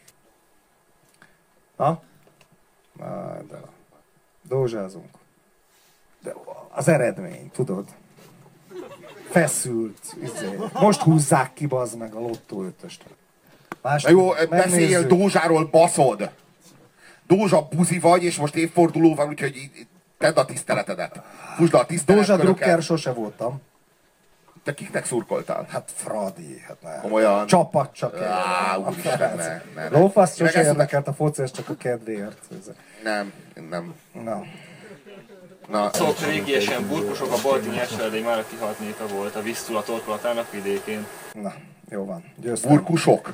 Na? Na, de dózsázunk. De az eredmény, tudod? Feszült. Izé. Most húzzák ki, bazd meg a lottó ötöst. Más, Na jó, beszéljél megnézzük. Dózsáról, baszod. Dózsa buzi vagy, és most évforduló van, úgyhogy tedd a tiszteletedet. Le a tisztelet Dózsa. Drucker sose voltam. Te kiknek szurkoltál? Hát Fradi, hát nem. Komolyan? Csapat csak. Á, úristen, ne, ne, ne. Lófasz sose érdekelt a foci, ez csak a kedvéért. Ez- Nem, nem. Na, Na, Szóval régiesen burkosok a balti nyelvcsaládai már a kihalt népe volt a Visztula torkolatának vidékén. na, jó van. Győztem. burkusok.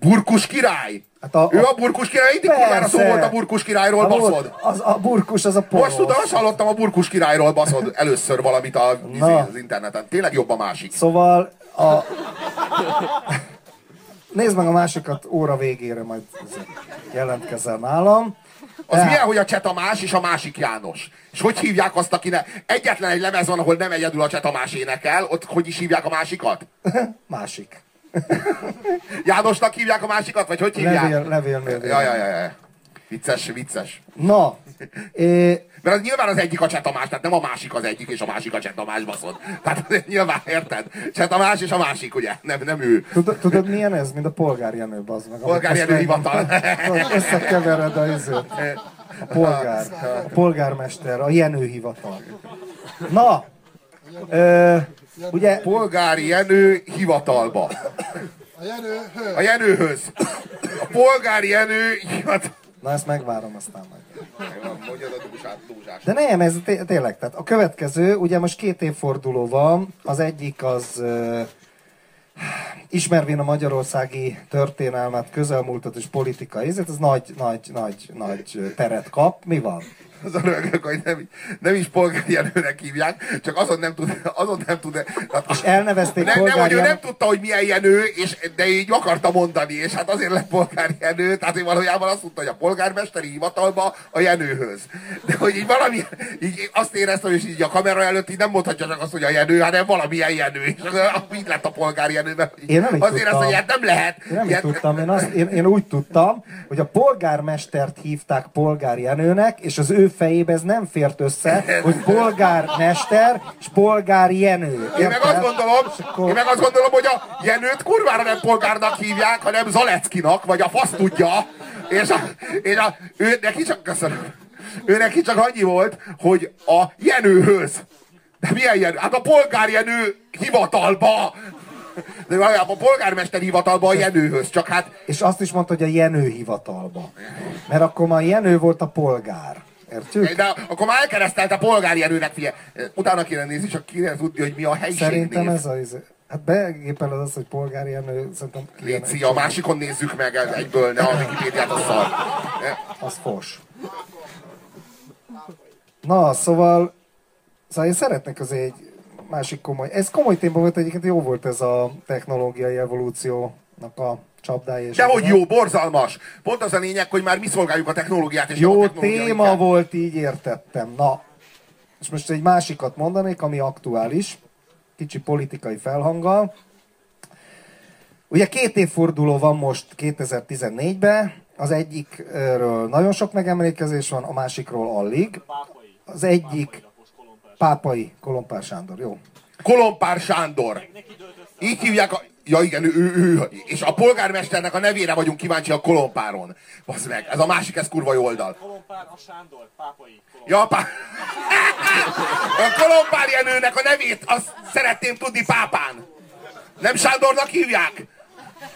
Burkus király! Hát a- ő a- a burkus király, mindig kurvára szó volt a burkus királyról, A, baszod. volt- az, a burkus az a porosz. Most tudom, azt hallottam a burkus királyról, baszod, először valamit a, izé, Na. az interneten. Tényleg jobb a másik. Szóval a... Nézd meg a másikat óra végére, majd jelentkezel nálam. Az milyen, hogy a Cseh Tamás és a másik János? És hogy hívják azt, akinek egyetlen egy lemez van, ahol nem egyedül a Cseh Tamás énekel, ott hogy is hívják a másikat? Másik. Jánosnak hívják a másikat, vagy hogy hívják? Levél, levélnél. Ja, ja, ja, ja. Vicces, vicces. Na, é, Mert az nyilván az egyik a Cseh Tamás, tehát nem a másik az egyik, és a másik a Cseh Tamás baszod. Tehát nyilván érted? Cseh Tamás és a másik, ugye? Nem, nem ő. tudod, tudod milyen ez? Mint a polgárjenő, bazd meg. Polgárjenő hivatal. Összekevered a izőt. a polgár, a polgármester, a Jenőhivatal. Na, ö, ugye Polgári Jenő hivatalba. A Jenő, hő. A Jenőhöz. A polgári Jenő hivatal. Na ezt megvárom aztán majd. De nem, ez té- tényleg, tehát a következő, ugye most két évforduló van, az egyik az ismervén a magyarországi történelmet, közelmúltat és politikai, ez nagy, nagy, nagy, nagy teret kap. Mi van? Azon rögök, hogy nem, nem is polgári Jenőnek hívják, csak azon nem tud, azon nem tud, tehát És elnevezték nem, nem, hogy ő nem tudta, hogy milyen Jenő, és, de így akarta mondani, és hát azért lett polgári Jenő, tehát ő valójában azt mondta, hogy a polgármesteri hivatalba a Jenőhöz. De hogy így valami, így azt éreztem, és így a kamera előtt így nem mondhatja csak azt, hogy a Jenő, hanem valamilyen Jenő, és az, így lett a polgári Jenő, mert Én nem azt éreztem, hogy tudtam. hát nem lehet. Én nem Ilyet- tudtam, én, azt, én, én úgy tudtam, hogy a polgármestert hívták polgári Jenőnek, és az ő fejébe ez nem fért össze, hogy polgármester és polgári Jenő. Én meg azt gondolom, akkor- én meg azt gondolom, hogy a Jenőt kurvára nem polgárnak hívják, hanem Zaleckinak, vagy a fasz tudja. És, a, és a, ő neki csak, köszönöm, ő neki csak annyi volt, hogy a Jenőhöz. De milyen Jenő? Hát a polgár Jenő hivatalba. De valójában a polgármester hivatalba a Jenőhöz, csak hát És azt is mondta, hogy a Jenő hivatalba. Mert akkor már Jenő volt a polgár. Értjük? de akkor már elkeresztelte polgár Jenőnek, figyelj. Utána kéne nézni, csak kéne tudni, hogy mi a helyiség Szerintem ez az... Hát begépeled az, hogy polgári Jenő, szerintem Léci, a másikon nézzük meg ez egyből, ne a Wikipédiát a szar. Az fos. Na, szóval... Szóval én szeretnék azért egy másik komoly... Ez komoly téma volt egyébként, jó volt ez a technológiai evolúciónak a csapdája. és De hogy jó, borzalmas. Pont az a lényeg, hogy már mi szolgáljuk a technológiát, és a Jó technológia téma minket. volt, így értettem. Na, és most egy másikat mondanék, ami aktuális, kicsi politikai felhanggal. Ugye két évforduló van most 2014-ben, az egyikről nagyon sok megemlékezés van, a másikról alig. Az egyik pápai Kolompár Sándor, jó. Kolompár Sándor. Így hívják a... Ja igen, ő, ő, ő, és a polgármesternek a nevére vagyunk kíváncsi a Kolompáron. Basz meg, ez a másik, ez kurva jó oldal. Kolompár, a Sándor, pápai. Kolompár. Ja, pá... A Kolompár Jenőnek a nevét azt szeretném tudni pápán. Nem Sándornak hívják?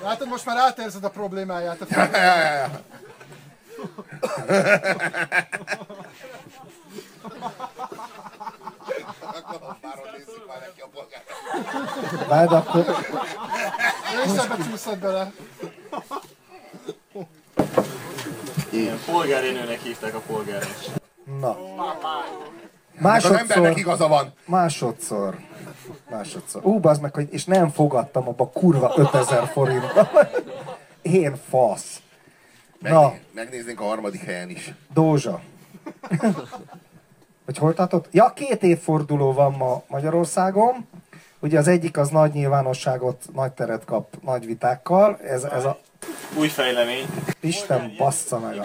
Látod, most már átérzed a problémáját. Ja, ja, ja, ja. Várj, akkor Részebe csúszod bele. Igen, polgárjönőnek hívták a polgármester. na. Az embernek Másodszor, igaza van. másodszor, másodszor. Ú, bazd meg, hogy és nem fogadtam abba kurva 5000 forintba. Én fasz. Na, Meg, megnéznénk a harmadik helyen is. Dózsa. Hogy hol tartott? Ja, két évforduló van ma Magyarországon. Ugye az egyik az nagy nyilvánosságot, nagy teret kap nagy vitákkal. Ez, ez a Új fejlemény. Isten bassza meg a...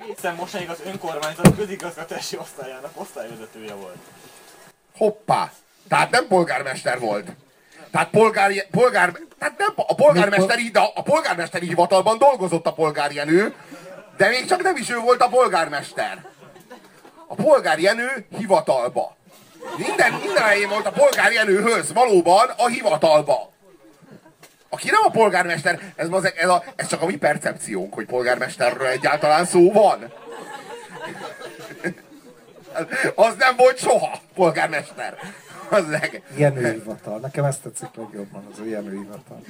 Egészen mostanig az önkormányzat közigazgatási osztályának osztályvezetője volt. Hoppá! Tehát nem polgármester volt. Tehát polgár, polgár, tehát nem, a polgármesteri, de a polgármesteri hivatalban dolgozott a polgár Jenő, de még csak nem is ő volt a polgármester. A polgár Jenő hivatalba. Minden, minden helyén volt a polgár Jenőhöz, valóban a hivatalba. Aki nem a polgármester, ez, az, ez, a, ez csak a mi percepciónk, hogy polgármesterről egyáltalán szó van. Az nem volt soha polgármester. Az leg... Jenő hivatal. Nekem ezt tetszik legjobban, az a Jenő hivatal.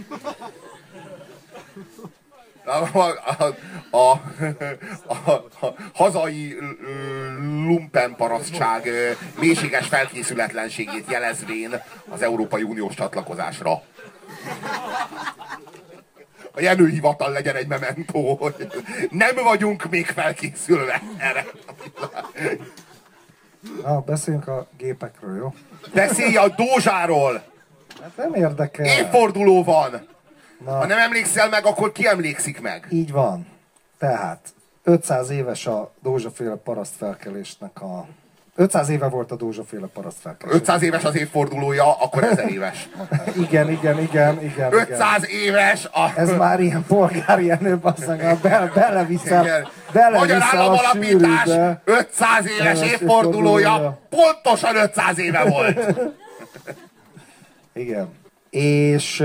A, a, a, a, a hazai lumpenparasztság mélységes felkészületlenségét jelezvén az Európai Uniós csatlakozásra. A Jenő hivatal legyen egy mementó, hogy nem vagyunk még felkészülve erre. Na, beszéljünk a gépekről, jó? Beszélj a Dózsáról! Hát nem érdekel. Évforduló van! Na, Ha nem emlékszel meg, akkor ki emlékszik meg? így van. Tehát 500 éves a Dózsaféle parasztfelkelésnek a 500 éve volt a Dózsaféle paraszt felkelés. 500 éves az évfordulója, akkor 1000 éves. Igen, igen, igen, igen. 500 éves a... Ez már ilyen polgári enő, basszag, be, beleviszel, Igen. beleviszel a sűrűbe. 500 éves Éves évfordulója, évfordulója. pontosan 500 éve volt. Igen. És...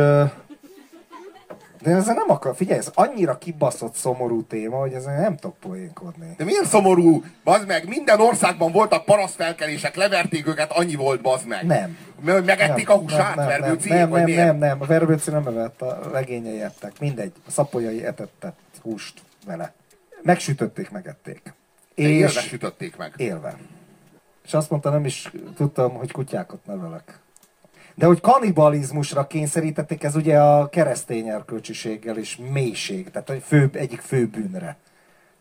De ezzel nem akar, figyelj, ez annyira kibaszott szomorú téma, hogy ezzel nem tudok poénkodni. De milyen szomorú, bazd meg, minden országban voltak parasztfelkelések, leverték őket, annyi volt, bazd meg. Nem. Mert Megették a húsát, nem, nem, nem, nem, miért? nem, nem, a verbőci nem evett, a legényei ettek, mindegy, a szapolyai etettet húst vele. Megsütötték, megették. De élve És sütötték meg. élve. És azt mondta, nem is tudtam, hogy kutyákat nevelek. De hogy kanibalizmusra kényszerítették, ez ugye a keresztény erkölcsiséggel is mélység, tehát egy fő, egyik fő bűnre.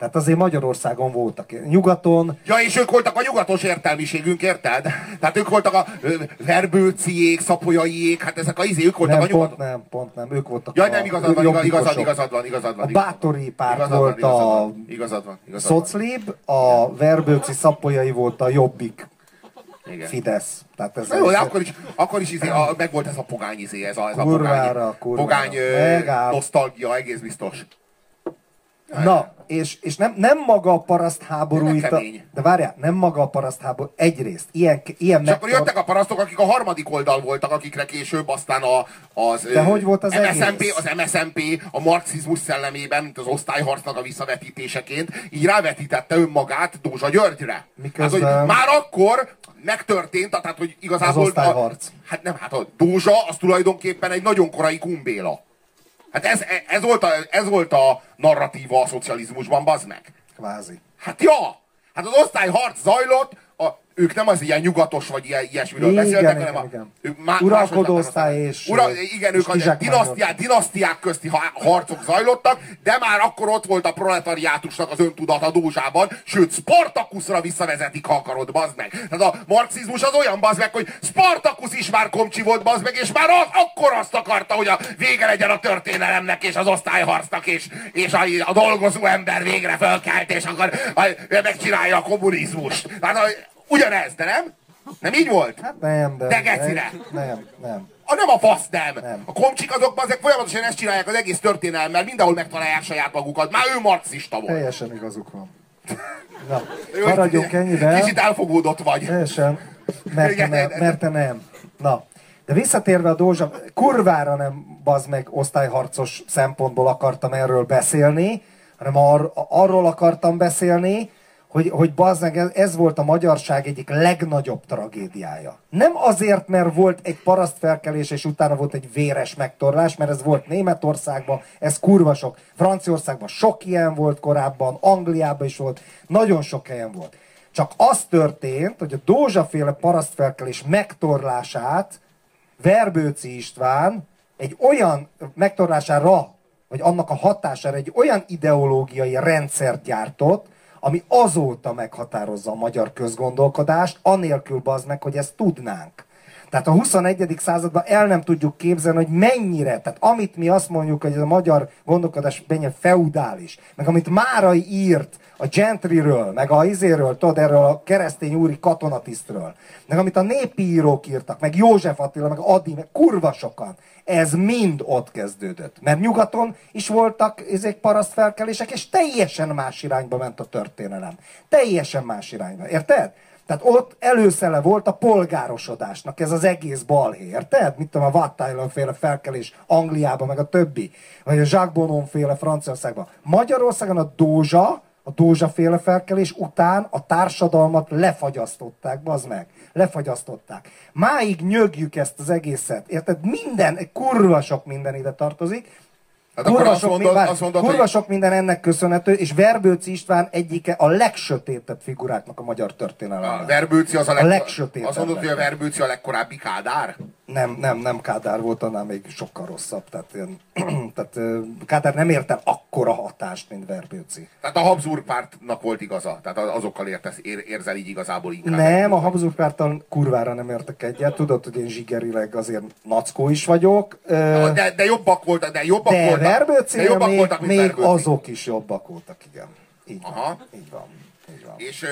Tehát azért Magyarországon voltak. Nyugaton Ja, és ők voltak a nyugatos értelmiségünk, érted? Tehát ők voltak a verbőciék, szapolyaiék, hát ezek a izé, ők voltak nem, a nyugat... pont nem, pont nem, ők voltak Jaj, a nem, igazad van, igazad, igazad, igazad van, igazad van. A van. Bátori párt Igazad van, volt igazad a van, Igazad van, igazad van. Szoclib, a Verbőci szapolyai volt a Jobbik Igen. Fidesz. Tehát ez Na jó, de akkor is, akkor is izé, a, meg volt ez a pogány izé, ez a, ez a Kurvára, pogány, kurvára. pogány Megáll. nosztalgia, egész biztos. Na, és, és nem, nem maga a paraszt háború itt a. De várjál, nem maga a paraszt háború, egyrészt, ilyen, ilyen És akkor megtar- jöttek a parasztok, akik a harmadik oldal voltak, akikre később aztán a, az, De hogy volt az MSZMP, egész? az MSZMP a marxizmus szellemében, mint az osztályharcnak a visszavetítéseként, így rávetítette önmagát Dózsa Györgyre. Miközben- Hát, hogy már akkor megtörtént, tehát hogy igazából... Az osztályharc. A, hát nem, hát a Dózsa az tulajdonképpen egy nagyon korai kumbéla. Hát ez, ez, volt a, ez volt a narratíva a szocializmusban, bazd meg. Kvázi. Hát ja! Hát az osztályharc zajlott, ők nem az ilyen nyugatos vagy ilyen, ilyesmiről Igen, beszéltek, igen, hanem a, igen. má, Uralkodó osztály látnak és, Ura, és igen, ők a kizsákmányolt. dinasztiák, dinasztiák közti ha- harcok zajlottak, de már akkor ott volt a proletariátusnak az öntudat a Dózsában, sőt, Spartakuszra visszavezetik, ha akarod, bazd meg. Tehát a marxizmus az olyan, bazd meg, hogy Spartakusz is már komcsi volt, bazd meg, és már az, akkor azt akarta, hogy a vége legyen a történelemnek, és az osztályharcnak, és, és a, a dolgozó ember végre fölkelt, és akkor a, megcsinálja a kommunizmust. Hát a, ugyanez, de nem? Nem így volt? Hát nem, de... De gecire! Nem, nem. A nem a fasz nem. Nem. A komcsik azok ezek folyamatosan ezt csinálják az egész történelemmel, mindenhol megtalálják saját magukat. Már ő marxista volt. Teljesen igazuk van. Na, Jó, maradjunk ennyivel. Kicsit elfogódott vagy. Teljesen, mert te, nem, mert te nem. Na, de visszatérve a Dózsa, kurvára nem bazd meg osztályharcos szempontból akartam erről beszélni, hanem ar- arról akartam beszélni, hogy, hogy bazd meg, ez, ez volt a magyarság egyik legnagyobb tragédiája. Nem azért, mert volt egy parasztfelkelés, és utána volt egy véres megtorlás, mert ez volt Németországban, ez kurva sok. Franciaországban sok ilyen volt korábban, Angliában is volt, nagyon sok helyen volt. Csak az történt, hogy a Dózsaféle parasztfelkelés megtorlását Verbőci István egy olyan megtorlására, vagy annak a hatására egy olyan ideológiai rendszert gyártott, ami azóta meghatározza a magyar közgondolkodást, anélkül bazd hogy ezt tudnánk. Tehát a 21. században el nem tudjuk képzelni, hogy mennyire, tehát amit mi azt mondjuk, hogy ez a magyar gondolkodás mennyire feudális, meg amit Márai írt a gentryről, meg a izéről, tudod, erről a keresztény úri katonatisztről, meg amit a népi írók írtak, meg József Attila, meg Adi, meg kurva sokan, ez mind ott kezdődött. Mert nyugaton is voltak ezek parasztfelkelések, és teljesen más irányba ment a történelem. Teljesen más irányba, érted? Tehát ott előszele volt a polgárosodásnak ez az egész balhé, érted? Mit tudom, a Watt féle felkelés Angliában, meg a többi. Vagy a Jacques Bonon féle Franciaországban. Magyarországon a Dózsa, a Dózsa féle felkelés után a társadalmat lefagyasztották, bazd meg. Lefagyasztották. Máig nyögjük ezt az egészet, érted? Minden, kurva sok minden ide tartozik, Hát kurva, sok, mondod, várj, azt mondod, kurva hogy sok minden ennek köszönhető, és Verbőci István egyike a legsötétebb figuráknak a magyar történelemben. a Verbőci az a, A leg... legsötétebb Azt mondod, hogy a. Verbőci a legkorábbi Kádár? Nem, nem, nem Kádár volt, annál még sokkal rosszabb. Tehát, ilyen, tehát Kádár nem ért el akkora hatást, mint Verbőci. Tehát a Habsburg pártnak volt igaza. Tehát azokkal értesz, ér, érzel így igazából inkább. Nem, a Habsburg pártal kurvára nem értek egyet. Tudod, hogy én zsigerileg azért nackó is vagyok. De, de jobbak voltak, de jobbak de voltak. de jobbak még, voltak, mint még Verbőci. azok is jobbak voltak, igen. Így van. Aha. Így van. Így van. És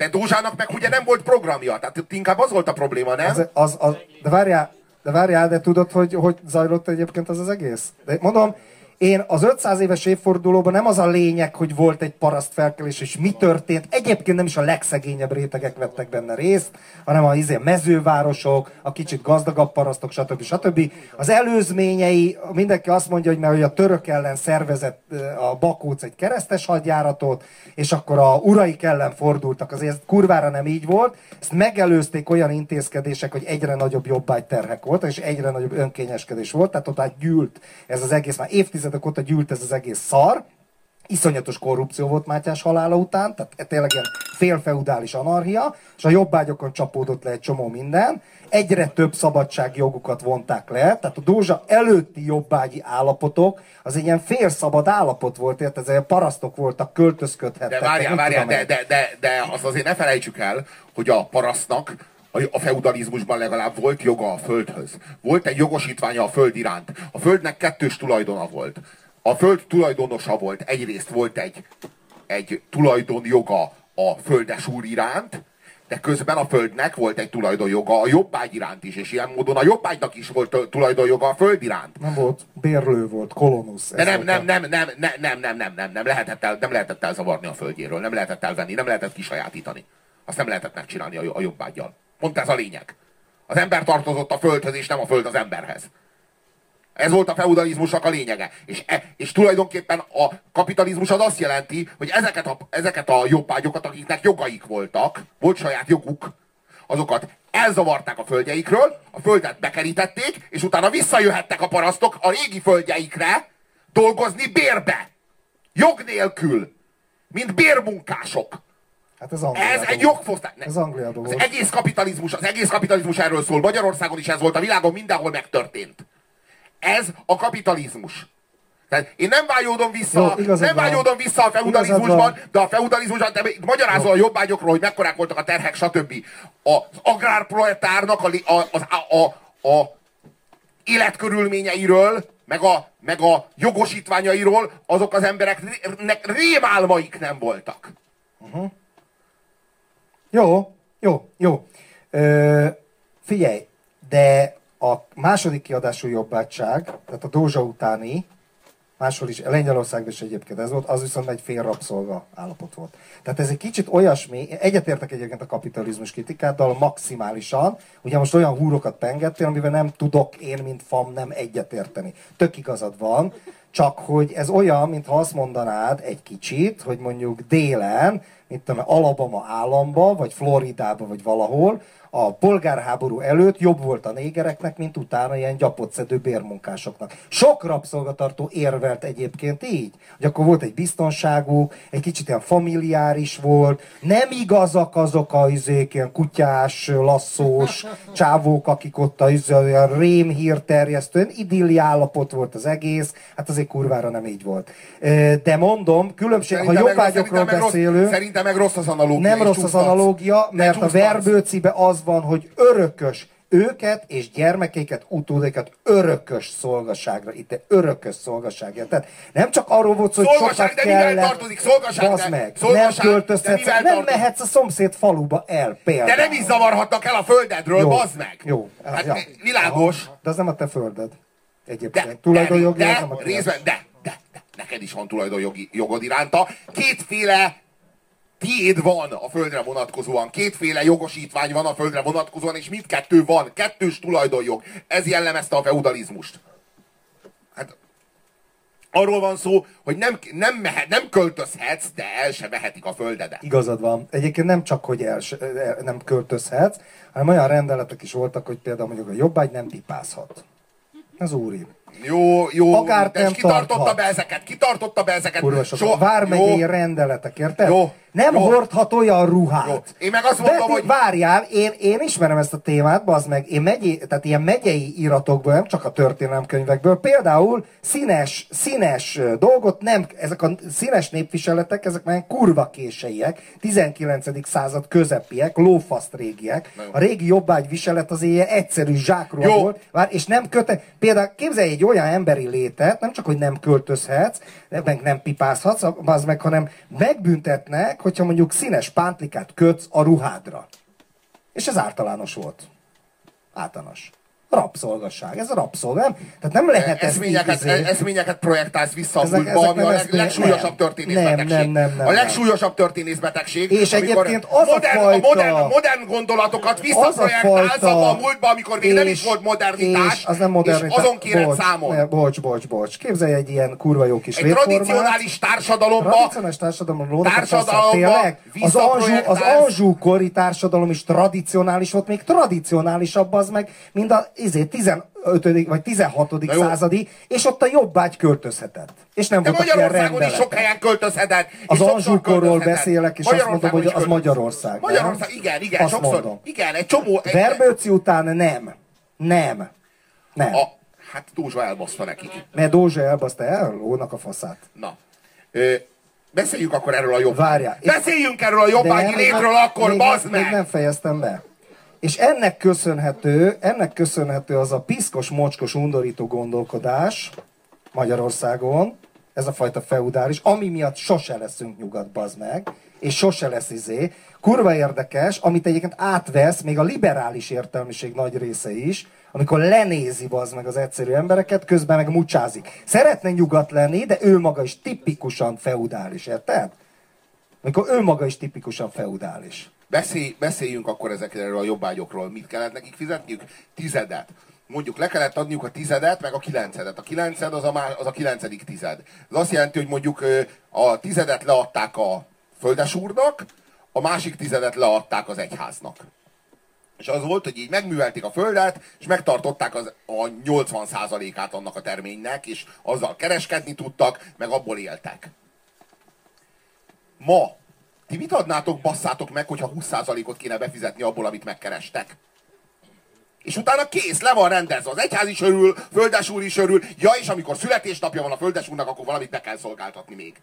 De Dózsának meg ugye nem volt programja, tehát itt inkább az volt a probléma, nem? Az, az, az, de várjál, de várjál, de tudod, hogy, hogy zajlott egyébként az az egész? De mondom, én az 500 éves évfordulóban nem az a lényeg, hogy volt egy paraszt felkelés, és mi történt. Egyébként nem is a legszegényebb rétegek vettek benne részt, hanem a izé, mezővárosok, a kicsit gazdagabb parasztok, stb. stb. Az előzményei, mindenki azt mondja, hogy mert hogy a török ellen szervezett a Bakóc egy keresztes hadjáratot, és akkor a uraik ellen fordultak. Azért kurvára nem így volt. Ezt megelőzték olyan intézkedések, hogy egyre nagyobb jobbágyterhek voltak, és egyre nagyobb önkényeskedés volt, tehát ott gyűlt ez az egész, már évtizedek óta gyűlt ez az egész szar, iszonyatos korrupció volt Mátyás halála után, tehát tényleg ilyen félfeudális anarchia, és a jobbágyokon csapódott le egy csomó minden, egyre több szabadságjogukat vonták le, tehát a Dózsa előtti jobbágyi állapotok, az egy ilyen félszabad állapot volt, érted? ezek parasztok voltak, költözködhettek. De várjál, várjál, de, de, de, de azt azért ne felejtsük el, hogy a parasztnak a feudalizmusban legalább volt joga a földhöz. Volt egy jogosítványa a föld iránt. A földnek kettős tulajdona volt. A föld tulajdonosa volt. Egyrészt volt egy, egy tulajdonjoga a földes úr iránt, de közben a földnek volt egy tulajdonjoga a jobbágy iránt is, és ilyen módon a jobbágynak is volt tulajdonjoga a föld iránt. Nem volt, bérlő volt, kolonusz. De nem, nem, nem, nem, nem, nem, nem, nem, nem, nem, lehetett el, nem lehetett elzavarni a földjéről, nem lehetett elvenni, nem lehetett kisajátítani. Azt nem lehetett megcsinálni a, a jobbágyjal. Pont ez a lényeg. Az ember tartozott a földhöz, és nem a föld az emberhez. Ez volt a feudalizmusnak a lényege. És, e, és tulajdonképpen a kapitalizmus az azt jelenti, hogy ezeket a, ezeket a jobbágyokat, akiknek jogaik voltak, volt saját joguk, azokat elzavarták a földjeikről, a földet bekerítették, és utána visszajöhettek a parasztok a régi földjeikre dolgozni bérbe. Jog nélkül. Mint bérmunkások. Hát ez Angliában Ez egy jogfosztás. Ez Angliában Az volt. egész kapitalizmus, az egész kapitalizmus erről szól. Magyarországon is ez volt, a világon mindenhol megtörtént. Ez a kapitalizmus. Tehát én nem vágyódom vissza, Jó, nem vágyódom vissza a feudalizmusban, de a feudalizmusban, de magyarázol a jobbágyokról, hogy mekkorák voltak a terhek, stb. Az agrárproletárnak a, a, az, a, a, a életkörülményeiről, meg a, meg a jogosítványairól, azok az embereknek rémálmaik nem voltak. Jó, jó, jó. Ö, figyelj, de a második kiadású jobbátság, tehát a Dózsa utáni, máshol is, Lengyelországban is egyébként ez volt, az viszont egy fél rabszolga állapot volt. Tehát ez egy kicsit olyasmi, egyetértek egyébként a kapitalizmus kritikáddal maximálisan, ugye most olyan húrokat pengettél, amivel nem tudok én, mint fam nem egyetérteni. Tök igazad van, csak hogy ez olyan, mintha azt mondanád egy kicsit, hogy mondjuk délen, mint tudom, Alabama államba, vagy Floridába, vagy valahol, a polgárháború előtt jobb volt a négereknek, mint utána ilyen gyapotszedő bérmunkásoknak. Sok rabszolgatartó érvelt egyébként így, hogy akkor volt egy biztonságuk, egy kicsit ilyen familiáris volt, nem igazak azok a izék, ilyen kutyás, lasszós csávók, akik ott a izé, olyan rémhír terjesztően, idilli állapot volt az egész, hát azért kurvára nem így volt. De mondom, különbség, ha Szerintem meg- jobbágyokról beszélünk, Szerintem meg rossz az analógia. nem rossz az analógia, mert a verbőcibe az van, hogy örökös őket és gyermekeiket, utódaikat örökös szolgaságra, itt örökös szolgaságra. Tehát nem csak arról volt hogy Szolgaság, sokat de kellett, tartozik? Szolgaság, de- meg, szolgaság, nem költözhetsz, nem tartozik? mehetsz a szomszéd faluba el például. De nem is zavarhatnak el a földedről, Jó, bazd meg! Jó. Hát ja. világos. De az nem a te földed. Egyébként. De, Tulajdonjogi de, az de, nem a te. részben, de, de, de, neked is van tulajdonjogi jogod iránta. Kétféle tiéd van a földre vonatkozóan, kétféle jogosítvány van a földre vonatkozóan, és mindkettő van, kettős tulajdonjog. Ez jellemezte a feudalizmust. Hát arról van szó, hogy nem, nem, mehet, nem költözhetsz, de el se vehetik a földedet. Igazad van. Egyébként nem csak, hogy el, se- el, nem költözhetsz, hanem olyan rendeletek is voltak, hogy például mondjuk a jobbágy nem pipázhat. Ez úri. Jó, jó, és nem kitartotta tarthat. be ezeket, kitartotta be ezeket. Kurva sok. So- Vármegyei jó, rendeletek, érted? Jó. Nem Jó. hordhat olyan ruhát. Jó. Én meg azt mondom, De hogy- Várjál, én, én ismerem ezt a témát, bazd meg, én megyé, tehát ilyen megyei iratokból, nem csak a történelemkönyvekből, például színes, színes dolgot nem, ezek a színes népviseletek, ezek már kurva késeiek, 19. század közepiek, lófaszt régiek. A régi jobbágy viselet az ilyen egyszerű zsákruha Jó. volt, Vár, és nem köte... Például képzelj egy olyan emberi létet, nem csak, hogy nem költözhetsz, meg nem pipázhatsz, az meg, hanem megbüntetnek, hogyha mondjuk színes pántlikát kötsz a ruhádra. És ez általános volt. Általános. Rabszolgasság. Ez a rabszolga. Nem? Tehát nem lehet így eszményeket, izé- eszményeket projektálsz vissza a Ezek- múltba, ezek ami a leg, legsúlyosabb történészbetegség. Nem, nem, nem, nem, a legsúlyosabb történészbetegség. És egyébként az a modern, fajta- a modern, modern gondolatokat a visszaprojektálsz abba a múltba, amikor még nem is és- volt modernitás, és az nem modernitás. és azon kéred bocs, számon. Ne, bocs, bocs, bocs. Képzelj egy ilyen kurva jó kis Egy tradicionális társadalomba Tradicionális a Társadalomba tényleg? Az Anzsú, az. Anzsú kori társadalom is tradicionális volt, még tradicionálisabb az meg, mint a izé, 15. vagy 16. Na jó. századi, és ott a jobbágy költözhetett. És nem de voltak ilyen Magyarországon is sok rendeletek. helyen költözhetett. Az Anzsúkorról beszélek, és azt mondom, hogy az. Magyarország. nem? Magyarország, igen, igen, Azt sokszor. mondom. Igen, egy csomó... Egy, Verbőci után nem. Nem. Nem. a, hát Dózsa elbaszta nekik. Mert Dózsa elbaszta el, lónak a faszát. Na. Ö, beszéljünk akkor erről a jobb. Várjál. Beszéljünk erről a jobbágyi még létről nem- akkor, még, bazd még meg! nem fejeztem be. És ennek köszönhető, ennek köszönhető az a piszkos, mocskos, undorító gondolkodás Magyarországon, ez a fajta feudális, ami miatt sose leszünk nyugat, bazd meg, és sose lesz izé. Kurva érdekes, amit egyébként átvesz még a liberális értelmiség nagy része is, amikor lenézi bazd meg az egyszerű embereket, közben meg mucsázik. Szeretne nyugat lenni, de ő maga is tipikusan feudális, érted? Amikor ő maga is tipikusan feudális. Beszélj, beszéljünk akkor ezekről a jobbágyokról. Mit kellett nekik fizetniük? Tizedet. Mondjuk le kellett adniuk a tizedet, meg a kilencedet. A kilenced az a, má, az a kilencedik tized. Ez azt jelenti, hogy mondjuk a tizedet leadták a földesúrnak, a másik tizedet leadták az egyháznak. És az volt, hogy így megművelték a földet, és megtartották az, a 80%-át annak a terménynek, és azzal kereskedni tudtak, meg abból éltek. Ma ti mit adnátok, basszátok meg, hogyha 20%-ot kéne befizetni abból, amit megkerestek? És utána kész, le van rendezve. Az egyház is örül, földesúr is örül. Ja, és amikor születésnapja van a földesúrnak, akkor valamit be kell szolgáltatni még.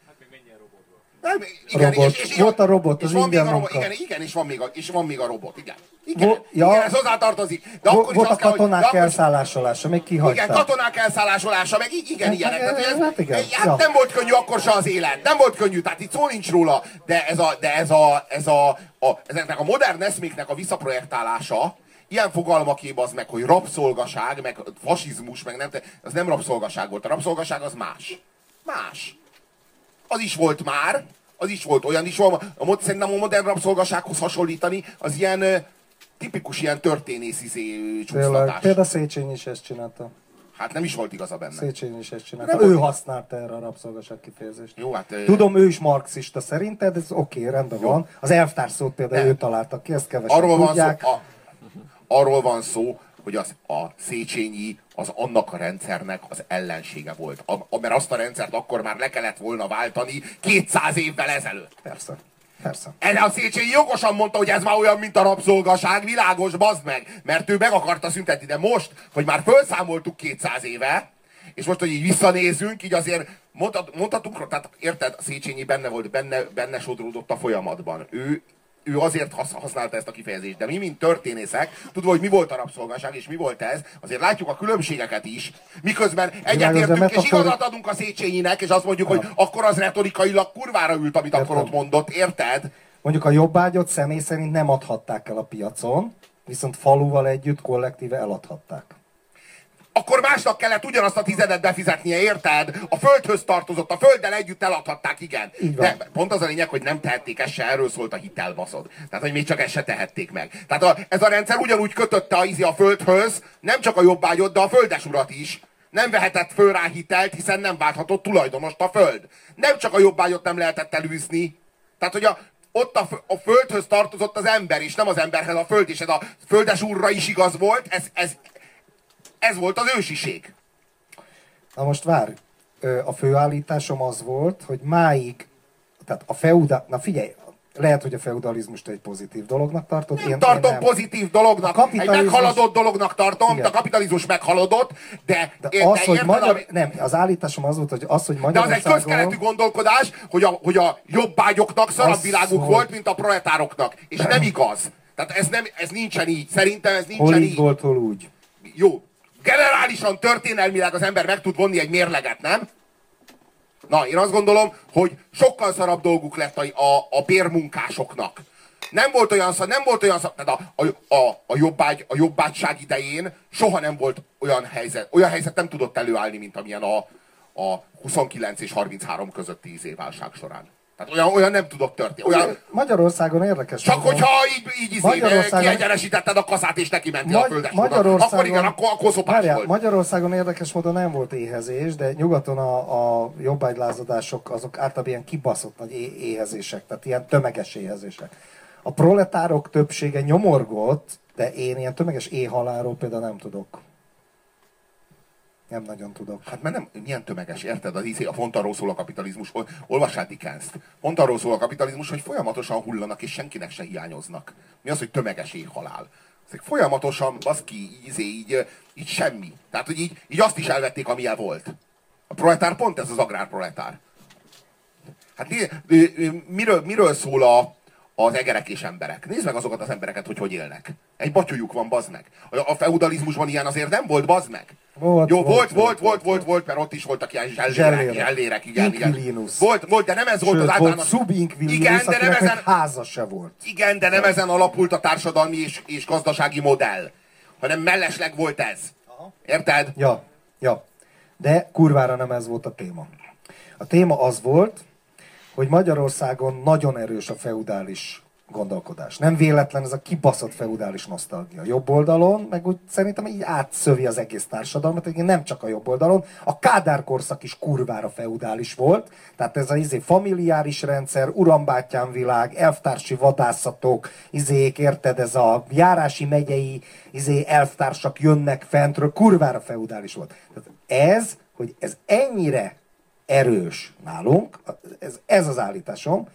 Nem, igen, Robot. Volt a robot, és az van ingyen robot, igen, igen, és van még a, és van még a robot, igen. Igen, Vo- ja. igen ez hozzátartozik. De Vo- akkor is Volt a azt kell, hogy- katonák akkor is- elszállásolása, még igen, kihagyták. katonák elszállásolása, meg igen, Hát, ilyenek. hát, Tehát, hogy ez, hát igen. hát Ja. nem volt könnyű akkor se az élet. Nem volt könnyű, tehát itt szó nincs róla. De ez a, de ez a, ez a, a ezeknek a modern eszméknek a visszaprojektálása, ilyen fogalmakébb az meg, hogy rabszolgaság, meg fasizmus, meg nem, az nem rabszolgaság volt. A rabszolgaság az más. Más. Az is volt már, az is volt, olyan is volt. A, szerintem a modern rabszolgasághoz hasonlítani, az ilyen tipikus ilyen történész izé, csúsztatás. például Széchenyi is ezt csinálta. Hát nem is volt igaza benne. Széchenyi is ezt csinálta. Nem Ő volt. használta erre a rabszolgaság kifejezést. Jó, hát... Tudom, ő is marxista szerinted, ez oké, okay, rendben Jó. van. Az elvtárs szót például Nem. ő találta ki, ezt kevesen arról van, tudják. szó, a, arról van szó, hogy az, a Széchenyi az annak a rendszernek az ellensége volt. A, mert azt a rendszert akkor már le kellett volna váltani 200 évvel ezelőtt. Persze, persze. Erre a Széchenyi jogosan mondta, hogy ez már olyan, mint a rabszolgaság, világos, bazd meg, mert ő meg akarta szüntetni, de most, hogy már felszámoltuk 200 éve, és most, hogy így visszanézünk, így azért mondhat, mondhatunk, tehát érted, a Széchenyi benne volt, benne, benne sodródott a folyamatban. Ő, ő azért hasz- használta ezt a kifejezést, de mi, mint történészek, tudva, hogy mi volt a rabszolgaság, és mi volt ez, azért látjuk a különbségeket is, miközben egyetértünk, és metafori- igazat adunk a Széchenyinek, és azt mondjuk, hogy akkor az retorikailag kurvára ült, amit akkor Értem. ott mondott, érted? Mondjuk a jobbágyot személy szerint nem adhatták el a piacon, viszont faluval együtt kollektíve eladhatták. Akkor másnak kellett ugyanazt a tizedet befizetnie, érted? A földhöz tartozott, a földdel együtt eladhatták, igen. De pont az a lényeg, hogy nem tehették, ez se erről szólt a hitelbaszod. Tehát, hogy még csak ezt se tehették meg. Tehát a, ez a rendszer ugyanúgy kötötte a, izi a földhöz, nem csak a jobbágyot, de a földesurat is. Nem vehetett föl rá hitelt, hiszen nem válthatott tulajdonost a föld. Nem csak a jobbágyot nem lehetett elűzni. Tehát, hogy a, ott a, a földhöz tartozott az ember, és nem az emberhez a föld, és ez a földes úrra is igaz volt, ez, ez, ez volt az ősiség. Na most várj, a főállításom az volt, hogy máig, tehát a feudal, na figyelj, lehet, hogy a feudalizmust egy pozitív dolognak tartod. Nem tartom nem. pozitív dolognak, A egy kapitalizmus- meghaladott dolognak tartom, Igen. a kapitalizmus meghaladott, de, De de, az, hogy magyar, ami- nem, az állításom az volt, hogy az, hogy de az egy Magyarországon... közkeletű gondolkodás, hogy a, hogy a jobbágyoknak szarabb világuk volt. volt, mint a proletároknak. És nem igaz. Tehát ez, nem, ez nincsen így. Szerintem ez nincsen Hol így. így volt, hol úgy. Jó. Generálisan, történelmileg az ember meg tud vonni egy mérleget, nem? Na, én azt gondolom, hogy sokkal szarabb dolguk lett a, a, a bérmunkásoknak. Nem volt olyan szar, nem volt olyan szar, tehát a, a, a, jobbágy, a jobbágyság idején soha nem volt olyan helyzet, olyan helyzet nem tudott előállni, mint amilyen a, a 29 és 33 közötti izé válság során. Tehát olyan, olyan nem tudott történni. Olyan, Magyarországon érdekes. csak módon- hogyha így, így izé, Magyarországon- kiegyenesítetted a kaszát és neki mentél a Magy- földes Magyarországon, Akkor igen, akkor, akkor szopás Várjál, volt. Magyarországon érdekes módon nem volt éhezés, de nyugaton a, a jobbágylázadások azok általában ilyen kibaszott nagy é- éhezések, tehát ilyen tömeges éhezések. A proletárok többsége nyomorgott, de én ilyen tömeges éhhalálról például nem tudok. Nem nagyon tudok. Hát mert nem, milyen tömeges, érted? Az izé, a pont arról szól a kapitalizmus, ol- olvassál Dickens-t. Pont arról szól a kapitalizmus, hogy folyamatosan hullanak és senkinek se hiányoznak. Mi az, hogy tömeges éhhalál? Ezek folyamatosan, baszki, izé, így, így semmi. Tehát, hogy így, így azt is elvették, amilyen volt. A proletár pont ez az agrárproletár. Hát miről, miről szól a, az egerek és emberek? Nézd meg azokat az embereket, hogy hogy élnek. Egy batyújuk van, bazd meg. A feudalizmusban ilyen azért nem volt, bazd meg. Volt, Jó, volt, volt, volt, volt, volt, volt, volt, mert ott is voltak ilyen zsellérek, Zsellérek. zsellérek, igen, igen. Volt, volt, de nem ez volt Sőt, az volt általános... subinkvilius, Igen, de nem ezen, háza se volt. igen, de nem ezen alapult a társadalmi és, és gazdasági modell, hanem mellesleg volt ez. Érted? Ja, ja. De kurvára nem ez volt a téma. A téma az volt, hogy Magyarországon nagyon erős a feudális gondolkodás. Nem véletlen ez a kibaszott feudális nosztalgia. Jobb oldalon, meg úgy szerintem így átszövi az egész társadalmat, egyébként nem csak a jobb oldalon. A Kádár korszak is kurvára feudális volt, tehát ez a izé familiáris rendszer, urambátyám világ, elvtársi vadászatok, izék, érted, ez a járási megyei izé, elvtársak jönnek fentről, kurvára feudális volt. Tehát ez, hogy ez ennyire erős nálunk, ez, ez az állításom,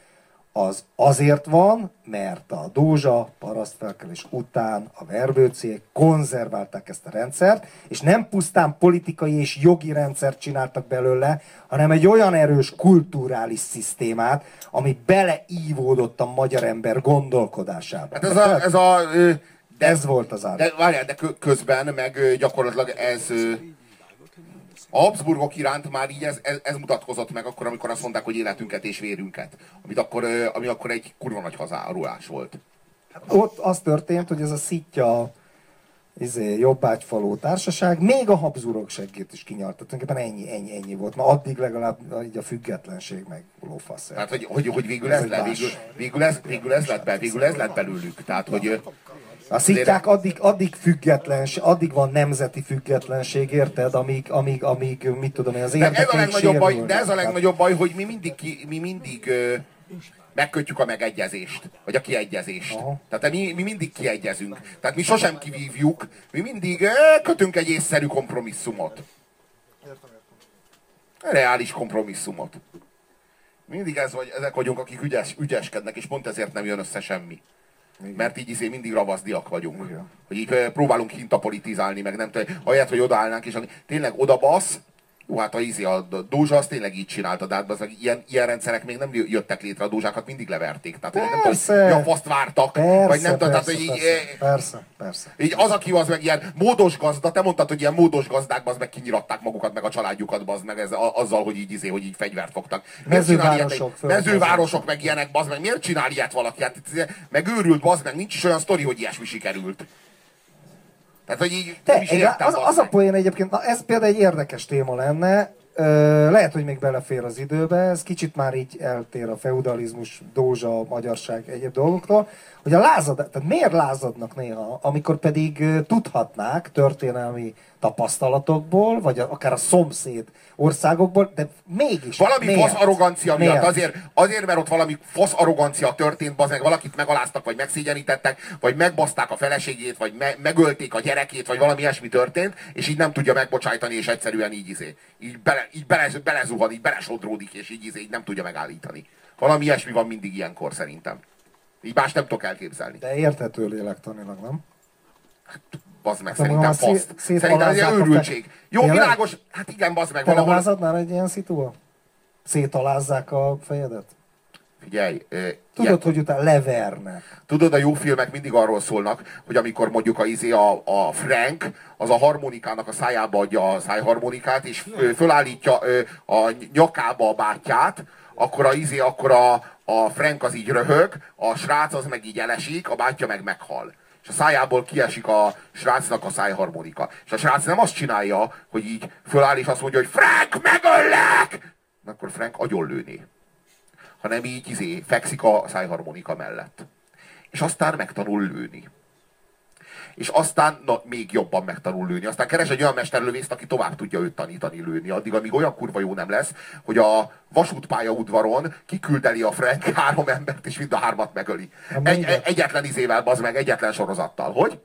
az azért van, mert a Dózsa parasztfelkelés után a verbőcék konzerválták ezt a rendszert, és nem pusztán politikai és jogi rendszert csináltak belőle, hanem egy olyan erős kulturális szisztémát, ami beleívódott a magyar ember gondolkodásába. Hát ez a, ez a ö, de, ez volt az állítás. de várjál, de kö- közben meg gyakorlatilag ez a Habsburgok iránt már így ez, ez, ez mutatkozott meg akkor, amikor azt mondták, hogy életünket és vérünket. Amit akkor, ami akkor egy kurva nagy hazárulás volt. Ott az történt, hogy ez a szitja izé, jobbágyfaló társaság még a Habsburgok seggét is kinyalta. Tulajdonképpen ennyi, ennyi, ennyi volt. Ma addig legalább így a függetlenség meg lófasz. Tehát, hogy, hogy, hogy végül Ez ez, le, végül, végül, ez, végül, ez lett be, végül ez lett belőlük. Tehát, hogy A szitják addig, addig függetlenség, addig van nemzeti függetlenség, érted, amíg, amíg, amíg mit tudom én, az de ez a legnagyobb baj, de ez a legnagyobb baj, hogy mi mindig, ki, mi mindig ö, megkötjük a megegyezést, vagy a kiegyezést. Aha. Tehát mi, mi mindig kiegyezünk. Tehát mi sosem kivívjuk, mi mindig ö, kötünk egy észszerű kompromisszumot. Reális kompromisszumot. Mindig ez vagy, ezek vagyunk, akik ügyes, ügyeskednek, és pont ezért nem jön össze semmi. Mert így izé mindig ravaszdiak vagyunk. Igen. Hogy így próbálunk hintapolitizálni, meg nem tudom, ahelyett, hogy odaállnánk, és tényleg oda basz, jó, hát a, izé, a Dózsa az tényleg így csinálta, de hát az ilyen, ilyen rendszerek még nem jöttek létre, a Dózsákat mindig leverték. Tehát hogy nem tudom, Persze. a faszt vártak, Persze, vagy nem tudom, tehát persze, hogy így, persze, persze, persze. így az, aki az meg ilyen módos gazda, te mondtad, hogy ilyen módos gazdák, az meg kinyiratták magukat, meg a családjukat, bazd meg ez, azzal, hogy így izé, hogy így fegyvert fogtak. Csinál ilyet Mezővárosok, Mezővárosok, meg ilyenek, bazd meg, miért csinál ilyet valaki? Hát, ez- meg őrült, bazd meg, nincs is olyan sztori, hogy ilyesmi sikerült. Tehát, hogy így Te, nem is egy, az, az a poén egyébként, na ez például egy érdekes téma lenne, Ö, lehet, hogy még belefér az időbe, ez kicsit már így eltér a feudalizmus, dózsa, a magyarság, egyéb dolgoktól, hogy a lázad, tehát miért lázadnak néha, amikor pedig tudhatnák történelmi tapasztalatokból, vagy akár a szomszéd országokból, de mégis. Valami miért? fasz arrogancia miatt, Miért? azért, azért, mert ott valami fasz arrogancia történt, bazd meg, valakit megaláztak, vagy megszégyenítettek, vagy megbaszták a feleségét, vagy me- megölték a gyerekét, vagy valami ilyesmi történt, és így nem tudja megbocsájtani, és egyszerűen így izé, így, bele, így bele, belezuhan, így belesodródik, és így izé, így nem tudja megállítani. Valami ilyesmi van mindig ilyenkor szerintem. Így más nem tudok elképzelni. De érthető lélektanilag, nem? Bazd meg, De szerintem ma szét- faszt. Szerintem ez a őrültség. Jó, Tényleg? világos, hát igen, bazd meg, Te nem valahol. lázadnál egy ilyen szitua? Szétalázzák a fejedet? Figyelj, Tudod, ilyen- hogy utána levernek. Tudod, a jó filmek mindig arról szólnak, hogy amikor mondjuk a, izé, a, a Frank az a harmonikának a szájába adja a szájharmonikát, és fölállítja a nyakába a bátyját, akkor a, izé, akkor a, a Frank az így röhög, a srác az meg így elesik, a bátyja meg meghal. És a szájából kiesik a srácnak a szájharmonika. És a srác nem azt csinálja, hogy így föláll és azt mondja, hogy Frank, megöllek! Akkor Frank agyonlőné hanem így izé, fekszik a szájharmonika mellett. És aztán megtanul lőni. És aztán na, még jobban megtanul lőni. Aztán keres egy olyan mesterlövészt, aki tovább tudja őt tanítani lőni. Addig, amíg olyan kurva jó nem lesz, hogy a vasútpálya udvaron kiküldeli a Frank három embert, és mind a hármat megöli. Egy, egy, egyetlen izével, bazd meg, egyetlen sorozattal. Hogy?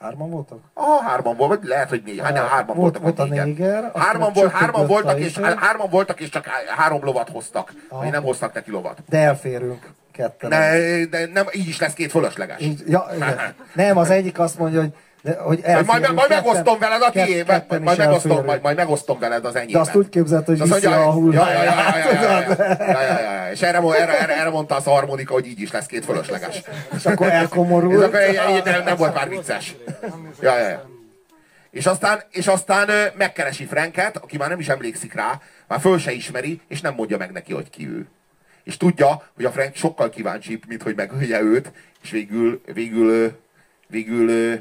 Hárman voltak? Ah, hárman volt, vagy lehet, hogy négy. Hát hárman Volt- voltak, volt vagy néger, Hárman, volt, hárman, voltak, és, hárman voltak, és csak há- három lovat hoztak. Vagy nem hoztak neki lovat. De elférünk ketten. Ne, de nem, így is lesz két fölösleges. Így, ja, igen. Nem, az egyik azt mondja, hogy, de, hogy Majd, majd, elférünk majd ketten- megosztom veled a ketten majd, majd, megosztom, majd, majd megosztom veled az De enyémet. azt úgy képzelt, hogy És viszi a hulláját. És erre, erre, erre, erre mondta az harmonika, hogy így is lesz két fölösleges. És akkor És elkomorul. akkor nem, nem volt már vicces. Ja, ja, ja. És aztán, és aztán megkeresi Franket, aki már nem is emlékszik rá, már föl se ismeri, és nem mondja meg neki, hogy ki ő. És tudja, hogy a Frank sokkal kíváncsibb, mint hogy megölje őt, és végül, végül, végül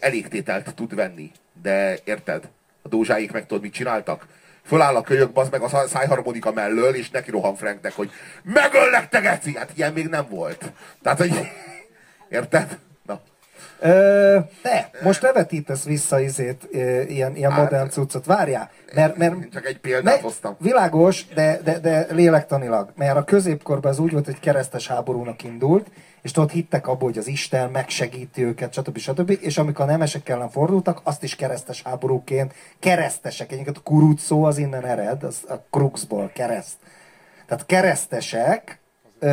elégtételt tud venni. De érted? A dózsáik meg tudod, mit csináltak? Föláll a kölyök, bazd meg a szá- szájharmonika mellől, és neki rohan Franknek, hogy megöllek te geci! Hát ilyen még nem volt. Tehát, hogy... Érted? Ö, de, most ne vetítesz vissza izét, ilyen, ilyen Hát- modern cuccot. Várjál, mert, mert csak egy példát ne, hoztam. Világos, de, de, de lélektanilag. Mert a középkorban az úgy volt, hogy keresztes háborúnak indult, és ott hittek abba, hogy az Isten megsegíti őket, stb. stb. És amikor a nemesek ellen fordultak, azt is keresztes háborúként, keresztesek, egyébként a kuruc szó az innen ered, az a kruxból, kereszt. Tehát keresztesek, ö,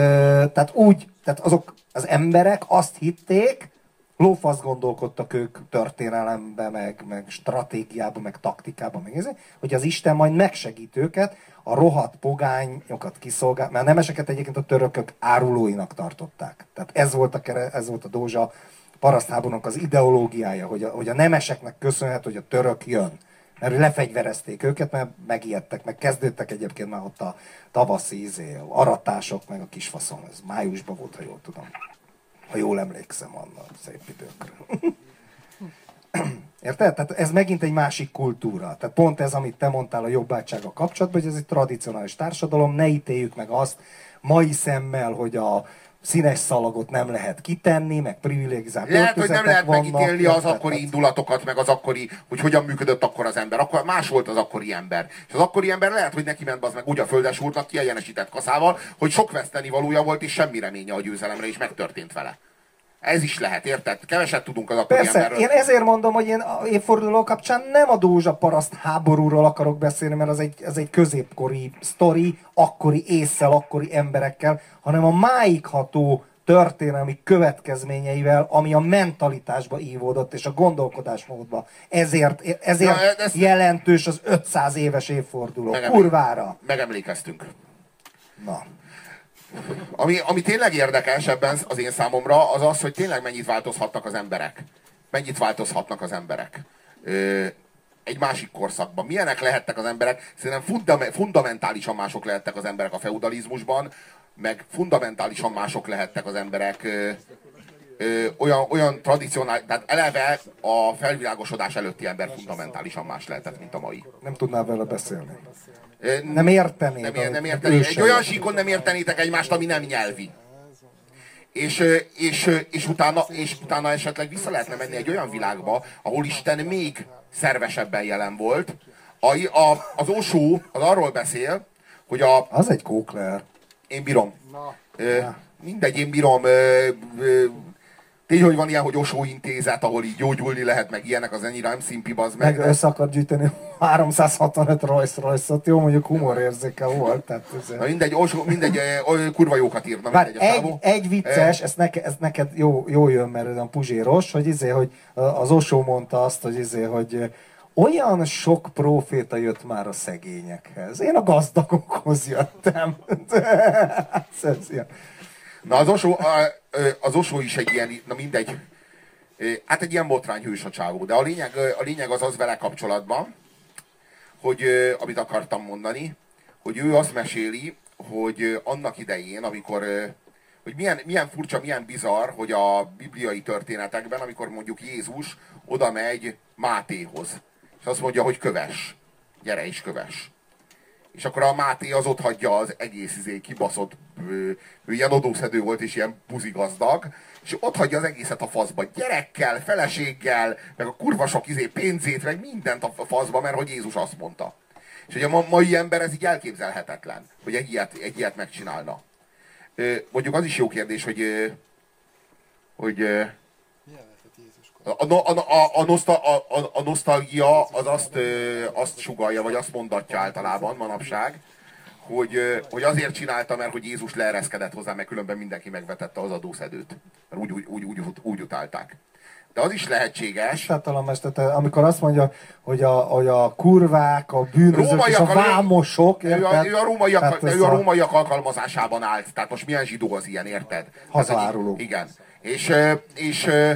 tehát úgy, tehát azok az emberek azt hitték, lófasz gondolkodtak ők történelembe, meg, meg stratégiába, meg taktikába, meg ez, hogy az Isten majd megsegít őket, a rohadt pogányokat kiszolgál, mert nemeseket egyébként a törökök árulóinak tartották. Tehát ez volt a, kere, ez volt a Dózsa parasztháborúnak az ideológiája, hogy a, hogy a nemeseknek köszönhet, hogy a török jön. Mert lefegyverezték őket, mert megijedtek, meg kezdődtek egyébként már ott a tavaszi izé, aratások, meg a kisfaszom. Ez májusban volt, ha jól tudom. Ha jól emlékszem annak szép időkre. Érted? Tehát ez megint egy másik kultúra. Tehát pont ez, amit te mondtál a jobbátsága kapcsolatban, hogy ez egy tradicionális társadalom, ne ítéljük meg azt mai szemmel, hogy a színes szalagot nem lehet kitenni, meg privilegizált Lehet, hogy nem lehet vannak, megítélni az akkori indulatokat, meg az akkori, hogy hogyan működött akkor az ember. Akkor más volt az akkori ember. És az akkori ember lehet, hogy neki ment az meg úgy a földes úrnak kiegyenesített kaszával, hogy sok veszteni valója volt, és semmi reménye a győzelemre, és megtörtént vele. Ez is lehet, érted? Keveset tudunk az akkori Persze, emberről. én ezért mondom, hogy én a évforduló kapcsán nem a Dózsa paraszt háborúról akarok beszélni, mert az egy, ez egy középkori sztori, akkori észszel, akkori emberekkel, hanem a máigható történelmi következményeivel, ami a mentalitásba ívódott, és a gondolkodásmódba. Ezért, ezért Na, e- ez- jelentős az 500 éves évforduló. Megemlé- Kurvára! Megemlékeztünk. Na. Ami, ami tényleg érdekes ebben az én számomra, az az, hogy tényleg mennyit változhatnak az emberek. Mennyit változhatnak az emberek. Ö, egy másik korszakban. Milyenek lehettek az emberek? Szerintem fundam- fundamentálisan mások lehettek az emberek a feudalizmusban, meg fundamentálisan mások lehettek az emberek ö, ö, olyan, olyan tradicionális, tehát eleve a felvilágosodás előtti ember fundamentálisan más lehetett, mint a mai. Nem tudnál vele beszélni. Nem értenéd. nem, nem sem Egy olyan síkon nem értenétek egymást, ami nem nyelvi. És, és, és, utána, és utána esetleg vissza lehetne menni egy olyan világba, ahol Isten még szervesebben jelen volt. A, a, az Osó az arról beszél, hogy a, Az egy kókler. én bírom. Ö, mindegy, én bírom. Ö, ö, tény, hogy van ilyen, hogy Osó intézet, ahol így gyógyulni lehet, meg ilyenek, az ennyire nem szimpi, bazd meg. Meg össze akar gyűjteni 365 Rolls Royce-ot, jó, mondjuk humorérzéke volt. Tehát ez, Na mindegy, Osó, mindegy, ö, kurva jókat írna, Várj, mindegy, egy, egy vicces, ez, neke, ez neked jó, jó jön, mert olyan puzséros, hogy izé, hogy az Osó mondta azt, hogy izé, hogy olyan sok proféta jött már a szegényekhez. Én a gazdagokhoz jöttem. Ez ilyen. Na az Osó, az Osó is egy ilyen, na mindegy, hát egy ilyen botrányhős a csávó, de a lényeg, a lényeg az az vele kapcsolatban, hogy amit akartam mondani, hogy ő azt meséli, hogy annak idején, amikor hogy milyen, milyen furcsa, milyen bizarr, hogy a bibliai történetekben, amikor mondjuk Jézus oda megy Mátéhoz, és azt mondja, hogy köves, gyere is köves. És akkor a Máté az ott hagyja az egész izé, kibaszott, ő, ő ilyen adószedő volt és ilyen buzigazdag, és ott hagyja az egészet a faszba. Gyerekkel, feleséggel, meg a kurva sok izé, pénzét, meg mindent a faszba, mert hogy Jézus azt mondta. És hogy a ma- mai ember ez így elképzelhetetlen, hogy egy ilyet, egy ilyet megcsinálna. Ö, Mondjuk az is jó kérdés, hogy, hogy a, a, a, a, noszta, a, a, nosztalgia az azt, azt sugalja, vagy azt mondatja általában manapság, hogy, hogy azért csinálta, mert hogy Jézus leereszkedett hozzá, mert különben mindenki megvetette az adószedőt. Mert úgy, úgy, úgy, úgy, úgy utálták. De az is lehetséges, Sátalamester, te- amikor azt mondja, hogy a, hogy a kurvák, a bűnözők és a Rómaiak, ő- vámosok, ő a, érted? ő, a rómaiak, ő a rómaiak alkalmazásában állt. Tehát most milyen zsidó az ilyen, érted? Hogy- Igen. És, és, ö,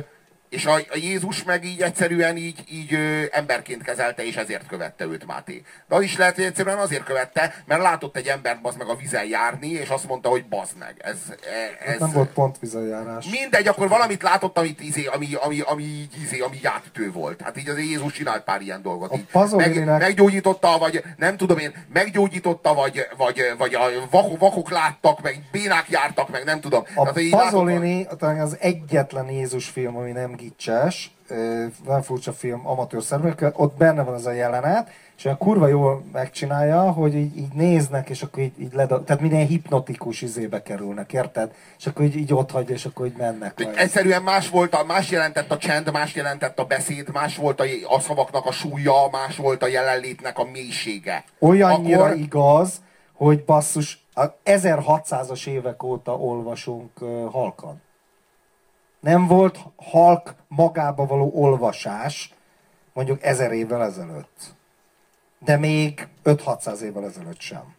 és a, a Jézus meg így egyszerűen így, így ö, emberként kezelte, és ezért követte őt Máté. De az is lehet, hogy egyszerűen azért követte, mert látott egy embert bazd meg a vizen járni, és azt mondta, hogy bazd meg. Ez, e- ez, Nem volt pont vizajárás. Mindegy, akkor valamit látott, amit izé, ami, ami, ami, így, izé, ami így átütő volt. Hát így azért Jézus csinált pár ilyen dolgot. A Így Pasolininek- meg, meggyógyította, vagy nem tudom én, meggyógyította, vagy, vagy, vagy a vakok, vakok láttak, meg bénák jártak, meg nem tudom. A látott- Pasolini talán az egyetlen Jézus film, ami nem gicses, nem furcsa film, amatőr szervezők, ott benne van az a jelenet, és olyan kurva jól megcsinálja, hogy így, így néznek, és akkor így, így leda, tehát minden hipnotikus izébe kerülnek, érted? És akkor így, így ott hagyja, és akkor így mennek. majd. Egyszerűen más volt, a, más jelentett a csend, más jelentett a beszéd, más volt a, a szavaknak a súlya, más volt a jelenlétnek a mélysége. Olyannyira Akkor- igaz, hogy basszus, a 1600-as évek óta olvasunk uh, halkan. Nem volt halk magába való olvasás mondjuk ezer évvel ezelőtt. De még 5-600 évvel ezelőtt sem.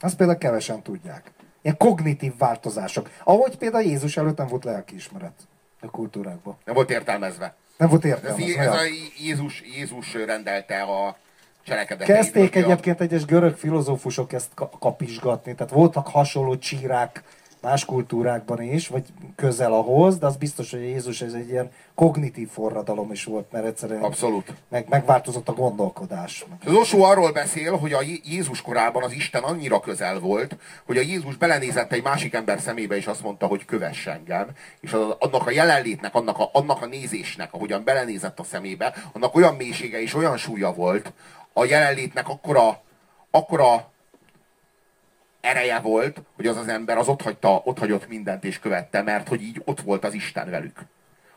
Azt például kevesen tudják. Ilyen kognitív változások. Ahogy például Jézus előtt nem volt lelkiismeret a kultúrákban. Nem volt értelmezve. Nem volt Ez, értelme. ez a Jézus, Jézus rendelte a cselekedeteit. Kezdték egyébként egyes görög filozófusok ezt ka- kapizsgatni, tehát voltak hasonló csírák más kultúrákban is, vagy közel ahhoz, de az biztos, hogy Jézus ez egy ilyen kognitív forradalom is volt, mert egyszerűen Abszolút. meg, megváltozott a gondolkodás. Az Osó arról beszél, hogy a Jé- Jézus korában az Isten annyira közel volt, hogy a Jézus belenézett egy másik ember szemébe, és azt mondta, hogy kövess engem. És az, annak a jelenlétnek, annak a, annak a nézésnek, ahogyan belenézett a szemébe, annak olyan mélysége és olyan súlya volt, a jelenlétnek akkora, akkora ereje volt, hogy az az ember az ott hagyta, ott hagyott mindent és követte, mert hogy így ott volt az Isten velük.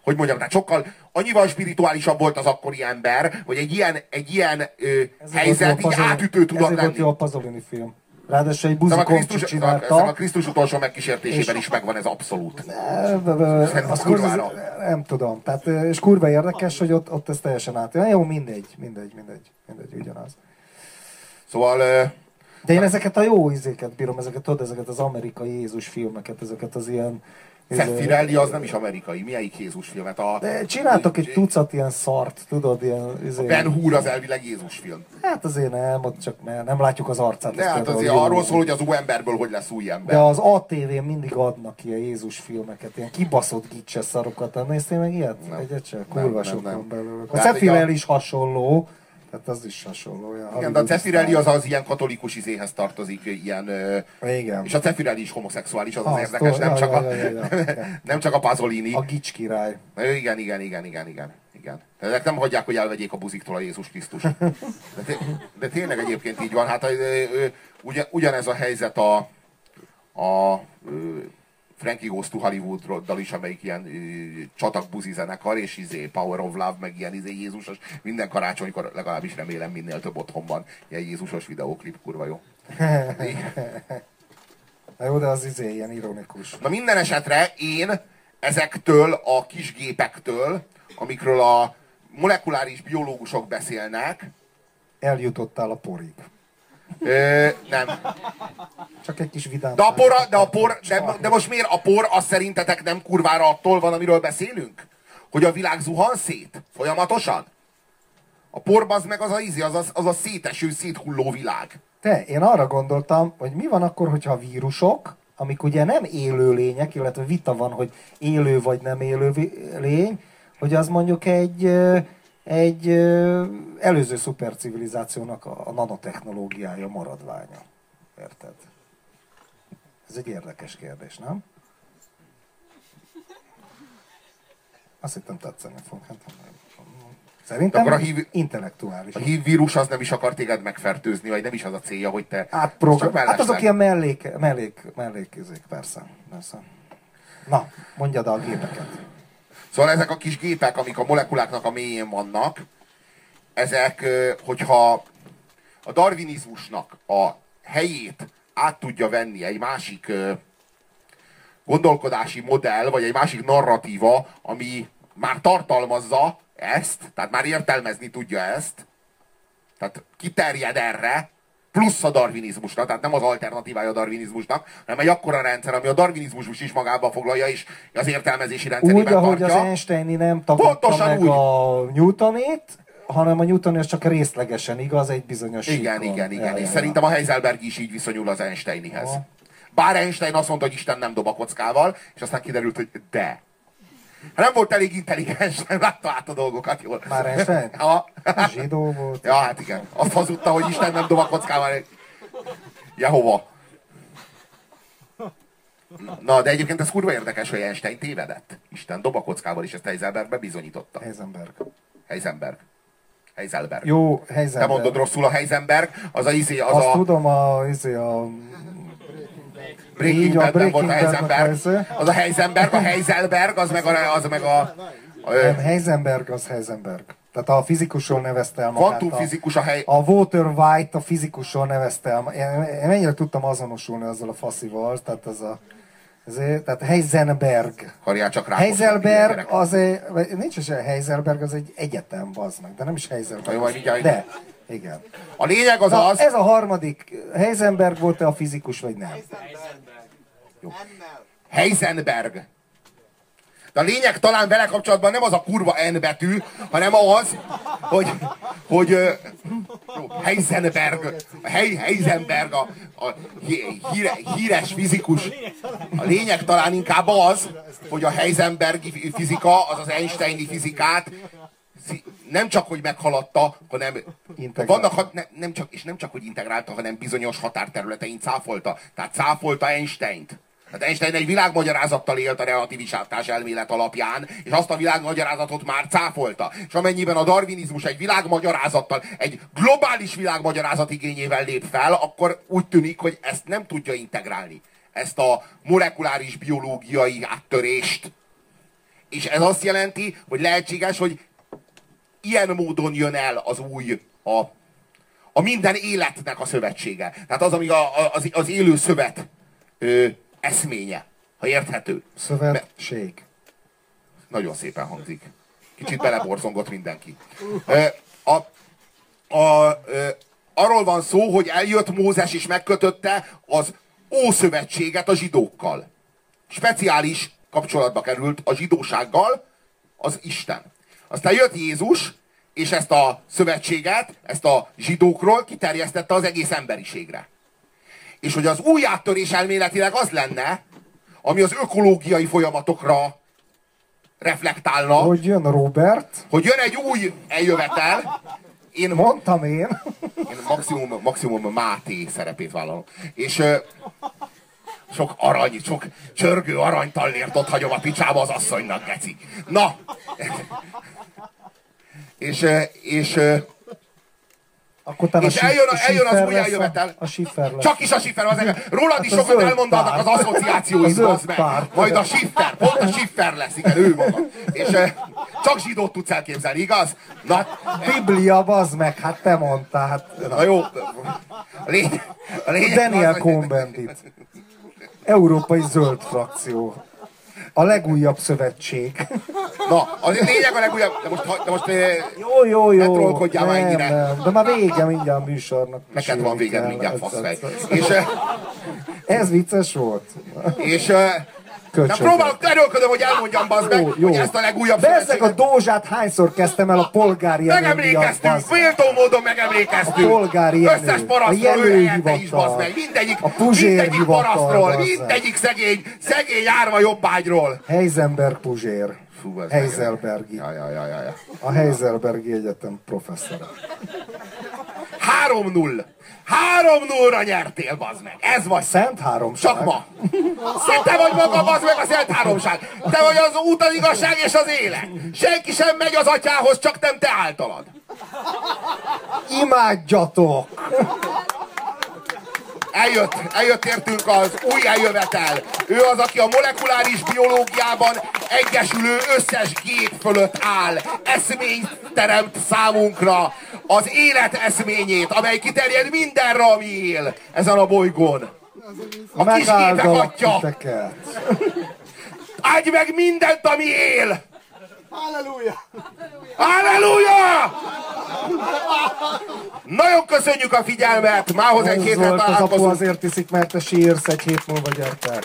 Hogy mondjam, tehát sokkal annyival spirituálisabb volt az akkori ember, hogy egy ilyen, egy ilyen ö, helyzet így átütő tudott volt lenni. jó a Pasolini film. Ráadásul egy Szóval a buzi Krisztus, csinálta. szóval a Krisztus utolsó megkísértésében is megvan ez abszolút. Az kurva, kurvára. nem tudom. Tehát, és kurva érdekes, hogy ott, ott ez teljesen át. Ja, jó, mindegy, mindegy, mindegy, mindegy, ugyanaz. Szóval De én ezeket a jó izéket bírom, ezeket tudod, ezeket az amerikai Jézus filmeket, ezeket az ilyen... Zeffirelli az nem is amerikai. Melyik Jézus filmet? A, De csináltak egy tucat ilyen szart, tudod, ilyen... Izé, Ben Hur az elvileg Jézus film. Hát azért nem, ott csak mert nem látjuk az arcát. De hát azért arról szól, hogy az új emberből hogy lesz új ember. De az ATV-n mindig adnak ilyen Jézus filmeket, ilyen kibaszott gicses szarokat. Néztél meg ilyet? Nem. Egyet sem? Kurva nem, sok nem. van belőle. A Cefirel ugye- is hasonló, tehát az is hasonló. Olyan Igen, de a Cefirelli az az ilyen katolikus izéhez tartozik, ilyen... Igen. És a Cefirelli is homoszexuális, az az Azt, érdekes, nem csak a, nem csak a Pasolini. A gics király. Igen, igen, igen, igen, igen. igen. Ezek nem hagyják, hogy elvegyék a buziktól a Jézus Krisztus. De, de tényleg egyébként így van. Hát ugyan, ugyanez a helyzet a, a Frankie Goes to Hollywood-dal is, amelyik ilyen ö, csatak buzi zenekar, és izé Power of Love, meg ilyen izé Jézusos. Minden karácsonykor legalábbis remélem minél több otthon van ilyen Jézusos videóklip, kurva jó. Na jó, de az izé ilyen ironikus. Na minden esetre én ezektől a kis gépektől, amikről a molekuláris biológusok beszélnek, Eljutottál a porig. Ö, nem. Csak egy kis vidám. De a por, de, a por de, de most miért a por az szerintetek nem kurvára attól van, amiről beszélünk? Hogy a világ zuhan szét? Folyamatosan? A por az meg az a ízi, az a, az a széteső, széthulló világ. Te, én arra gondoltam, hogy mi van akkor, hogyha a vírusok, amik ugye nem élő lények, illetve vita van, hogy élő vagy nem élő lény, hogy az mondjuk egy, egy előző szupercivilizációnak a, a nanotechnológiája maradványa. Érted? Ez egy érdekes kérdés, nem? Azt hittem tetszeni fog. Hát, Szerintem Akkor a hív- intellektuális. A HIV vírus az nem is akar téged megfertőzni, vagy nem is az a célja, hogy te... Átprogram. Hát azok ilyen mellék, mellék, mellékizék, persze, persze. Na, mondjad a gépeket. Szóval ezek a kis gépek, amik a molekuláknak a mélyén vannak, ezek, hogyha a darwinizmusnak a helyét át tudja venni egy másik gondolkodási modell, vagy egy másik narratíva, ami már tartalmazza ezt, tehát már értelmezni tudja ezt, tehát kiterjed erre, plusz a darwinizmusra, tehát nem az alternatívája a darwinizmusnak, hanem egy akkora rendszer, ami a darwinizmus is magába foglalja, és az értelmezési Úgy, rendszerében ahogy tartja. az Einsteini nem tagadta Pontosan meg úgy. a Newtonét, hanem a Newton az csak részlegesen igaz egy bizonyos Igen, síkon. igen, igen. És szerintem a Heiselberg is így viszonyul az Einsteinihez. Aha. Bár Einstein azt mondta, hogy Isten nem dob a kockával, és aztán kiderült, hogy de. Nem volt elég intelligens, nem látta át a dolgokat jól. Már Einstein? Ja. Zsidó volt. ja, hát igen. Azt hazudta, hogy Isten nem dob a kockával. Jehova. Na, de egyébként ez kurva érdekes, hogy Einstein tévedett. Isten dob a kockával, és ezt Heiselberg bebizonyította. Heisenberg. Heisenberg. Heiselberg. Jó, Te Heisenberg. mondod rosszul a Heisenberg, az a izé, az Azt a... tudom, a, izé, a Breaking Így van, volt a Breaking Badnak Heisenberg. ez. Az a Heisenberg, a Heiselberg, az meg a... Az meg a ö, nem, Heisenberg az Heisenberg. Tehát a fizikusról nevezte el magát. Kvantumfizikus a hely... A Walter White a fizikusról nevezte el. Én, én mennyire tudtam azonosulni azzal a faszival, tehát az a... Ezért, tehát Heisenberg. Karjál csak rá. Heiselberg az egy, nincs is Heiselberg, az egy egyetem, bazd meg, de nem is Heiselberg. Na jó, De, igen. A lényeg az Na, az... ez a harmadik. Heisenberg volt-e a fizikus, vagy nem? Heisenberg. De a lényeg talán vele kapcsolatban nem az a kurva N betű, hanem az, hogy, hogy jó, Heisenberg, a Hei, Heisenberg, a, a hí- híre, híres fizikus. A lényeg talán inkább az, hogy a Heisenbergi fizika, az az Einsteini fizikát nem csak, hogy meghaladta, hanem Integrálta. vannak, hat- ne, nem csak, és nem csak, hogy integrálta, hanem bizonyos határterületein cáfolta. Tehát cáfolta Einsteint. Tehát Einstein egy világmagyarázattal élt a relativitás elmélet alapján, és azt a világmagyarázatot már cáfolta. És amennyiben a darwinizmus egy világmagyarázattal, egy globális világmagyarázat igényével lép fel, akkor úgy tűnik, hogy ezt nem tudja integrálni. Ezt a molekuláris biológiai áttörést. És ez azt jelenti, hogy lehetséges, hogy ilyen módon jön el az új, a, a minden életnek a szövetsége. Tehát az, ami a, a, az, az élő szövet ö, eszménye, ha érthető. Szövetség. Nagyon szépen hangzik. Kicsit beleborzongott mindenki. Ö, A, a, ö, arról van szó, hogy eljött Mózes és megkötötte az Ószövetséget a zsidókkal. Speciális kapcsolatba került a zsidósággal az Isten. Aztán jött Jézus, és ezt a szövetséget, ezt a zsidókról kiterjesztette az egész emberiségre. És hogy az új áttörés elméletileg az lenne, ami az ökológiai folyamatokra reflektálna, hogy, jön Robert? hogy jön egy új eljövetel, én, Mondtam én. én maximum, maximum Máté szerepét vállalom. És ö, sok arany, sok csörgő aranytallért ott hagyom a picsába az asszonynak, geci. Na! És, ö, és, ö, Akkor És a eljön a- eljön az új eljövetel. A Schiffer lesz. Csak is a Schiffer, az Rólad is Hát a sokat elmondanak az asszociációid, A zöld bazd meg. párt. Majd a Schiffer, pont a Schiffer lesz, igen, ő maga. És eh, csak zsidót tudsz elképzelni, igaz? Na, Biblia, bazd meg, hát te mondtál. Hát, na jó. A lényeg, a Daniel az, Cohn-Bendit. Európai Zöld Frakció. A legújabb szövetség. Na, az lényeg a legújabb, de most, ha- de most eh, Jó, jó, jó. Ne trollkodjál már ennyire. De már vége mindjárt a műsornak. neked van véged Mesélni mindjárt, kell. faszfej. Ez- És, eh, Ez vicces volt. és eh, Köcsög. próbálok, erőlködöm, hogy elmondjam, bazd meg, Jó, jó. hogy ezt a legújabb Bezzeg a dózsát hányszor kezdtem el a polgári megemlékeztünk, méltó módon megemlékeztünk. A polgári Jenő, Összes parasztról, ő helyette is, bazd meg. Mindegyik, mindegyik parasztról, mindegyik szegény, szegény árva jobbágyról. Heisenberg Puzsér. Fú. Heiselbergi. Ja, ja, ja, ja, ja. A Heiselbergi Egyetem professzora. 3-0. 3-0-ra nyertél, bazd meg. Ez vagy Szent háromság. Csak ma. Te vagy maga, bazd meg a szent háromság. Te vagy az út, az igazság és az élet. Senki sem megy az atyához, csak nem te általad. Imádjatok! Eljött, eljött értünk az új eljövetel. Ő az, aki a molekuláris biológiában egyesülő összes gép fölött áll. Eszményt teremt számunkra. Az élet eszményét, amely kiterjed mindenre, ami él ezen a bolygón. A kis gépek atya. Áldj meg mindent, ami él! Halleluja! Halleluja! Nagyon köszönjük a figyelmet! Mához egy hétre volt az apu azért iszik, mert te sírsz, egy hét múlva gyertek.